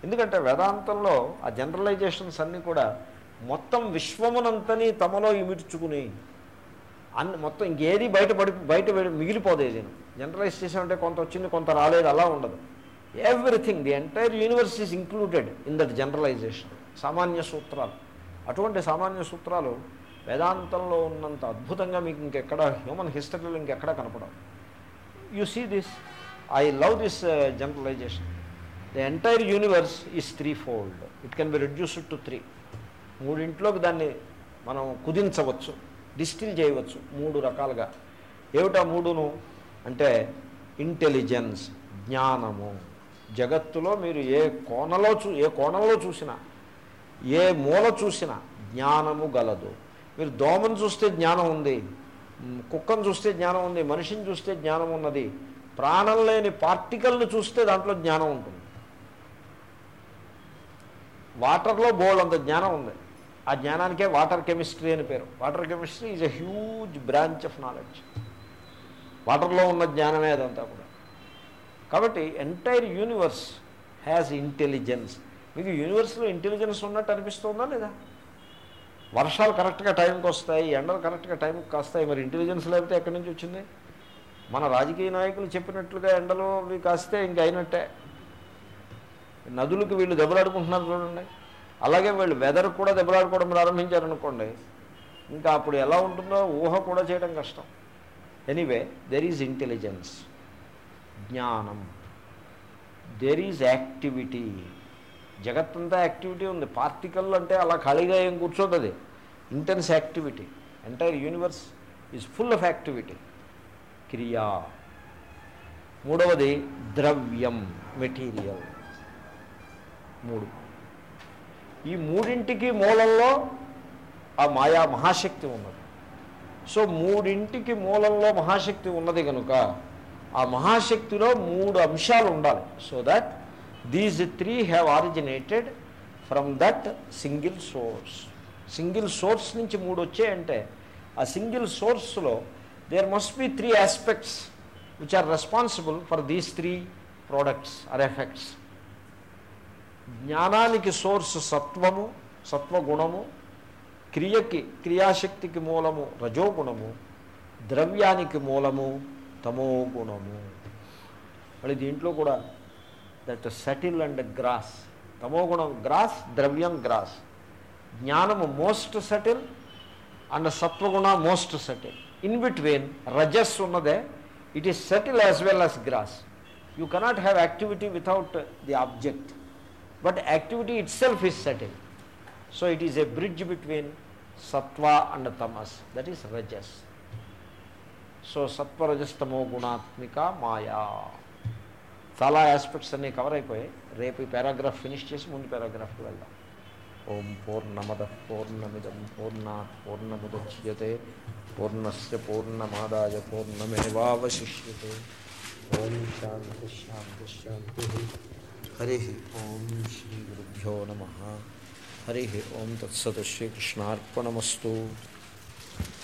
ఎందుకంటే వేదాంతంలో ఆ జనరలైజేషన్స్ అన్నీ కూడా మొత్తం విశ్వమునంతని తమలో ఇమిడ్చుకుని అన్ని మొత్తం ఇంకేది బయటపడి బయట మిగిలిపోదే నేను ఏదైనా జనరలైజ్ చేసామంటే కొంత వచ్చింది కొంత రాలేదు అలా ఉండదు. Everything the entire universe is included in that generalisation సామాన్య సూత్రాలు. అటువంటి సామాన్య సూత్రాలు వేదాంతంలో ఉన్నంత అద్భుతంగా మీకు ఇంకెక్కడ హ్యూమన్ హిస్టరీలో ఇంకెక్కడ కనపడవు. You see this I love this generalisation the entire universe is three fold it can be reduced to three మూడింట్లోకి దాన్ని మనం కుదించవచ్చు. డిస్టిల్ చేయవచ్చు మూడు రకాలుగా. ఏమిటా మూడును? అంటే ఇంటెలిజెన్స్ జ్ఞానము. జగత్తులో మీరు ఏ కోణలో చూ ఏ కోణంలో చూసినా ఏ మూల చూసినా జ్ఞానము గలదు. మీరు దోమను చూస్తే జ్ఞానం ఉంది కుక్కను చూస్తే జ్ఞానం ఉంది మనిషిని చూస్తే జ్ఞానం ఉన్నది ప్రాణం లేని పార్టికల్ని చూస్తే దాంట్లో జ్ఞానం ఉంటుంది. వాటర్లో బోల్డ్ అంత జ్ఞానం ఉంది. ఆ జ్ఞానానికే వాటర్ కెమిస్ట్రీ అని పేరు. Water chemistry is a huge branch of knowledge వాటర్లో ఉన్న జ్ఞానమే అదంతా కూడా. కాబట్టి ఎంటైర్ యూనివర్స్ హ్యాస్ ఇంటెలిజెన్స్ మీకు యూనివర్స్లో ఇంటెలిజెన్స్ ఉన్నట్టు అనిపిస్తుందా లేదా? వర్షాలు కరెక్ట్గా టైంకి వస్తాయి ఎండలు కరెక్ట్గా టైంకి కాస్తాయి. మరి ఇంటెలిజెన్స్ లేకపోతే ఎక్కడి నుంచి వచ్చింది? మన రాజకీయ నాయకులు చెప్పినట్లుగా ఎండలు అవి కాస్తే ఇంక అయినట్టే. నదులకు వీళ్ళు దెబ్బలాడుకుంటున్నారు చూడండి. అలాగే వీళ్ళు వెదర్ కూడా దెబ్బలాడుకోవడం ప్రారంభించారనుకోండి ఇంకా అప్పుడు ఎలా ఉంటుందో ఊహ కూడా చేయడం కష్టం. ఎనీవే దెర్ ఈజ్ ఇంటెలిజెన్స్ జ్ఞానం దెర్ ఈజ్ యాక్టివిటీ జగత్తంతా యాక్టివిటీ ఉంది. పార్టికల్ అంటే అలా ఖాళీగా ఏం కూర్చోదు intense activity entire universe is full of activity క్రియా. మూడవది ద్రవ్యం మెటీరియల్ మూడు. ఈ మూడింటికి మూలంలో ఆ మాయా మహాశక్తి ఉన్నది. సో మూడింటికి మూలంలో మహాశక్తి ఉన్నది కనుక ఆ మహాశక్తిలో మూడు అంశాలు ఉండాలి. So that these three have originated from that single source single source నుంచి మూడు వచ్చాయంటే ఆ single సోర్స్లో there must be three aspects which are responsible for these three products or effects జ్ఞానానికి సోర్స్ సత్వము సత్వగుణము క్రియకి క్రియాశక్తికి మూలము రజోగుణము ద్రవ్యానికి మూలము తమో గుణము మళ్ళీ దీంట్లో కూడా దట్ సెటిల్ అండ్ గ్రాస్ తమో గుణం గ్రాస్ ద్రవ్యం గ్రాస్ జ్ఞానము మోస్ట్ సెటిల్ అండ్ సత్వగుణ most subtle in between rajas ఉన్నదే it is subtle as well as gross you cannot have activity without the object but activity itself is subtle. So it is a bridge between sattva and tamas that is rajas. So సత్వరజస్తమో గుణాత్మిక మాయా. చాలా aspects అన్నీ cover అయిపోయాయి. రేపు ఈ paragraph finish చేసి ముందు పారాగ్రాఫ్కి వెళ్దాం. ఓం పూర్ణమద పూర్ణమిదం పూర్ణా పూర్ణముద్యతే పూర్ణస్ పూర్ణమాదాయ పూర్ణమేవాశిష్యతే ఓం శాంతి శాంతి శాంతి. హరి ఓం శ్రీ గురుభ్యో నమ హరి ఓం తత్సత్ శ్రీకృష్ణార్పణమస్తు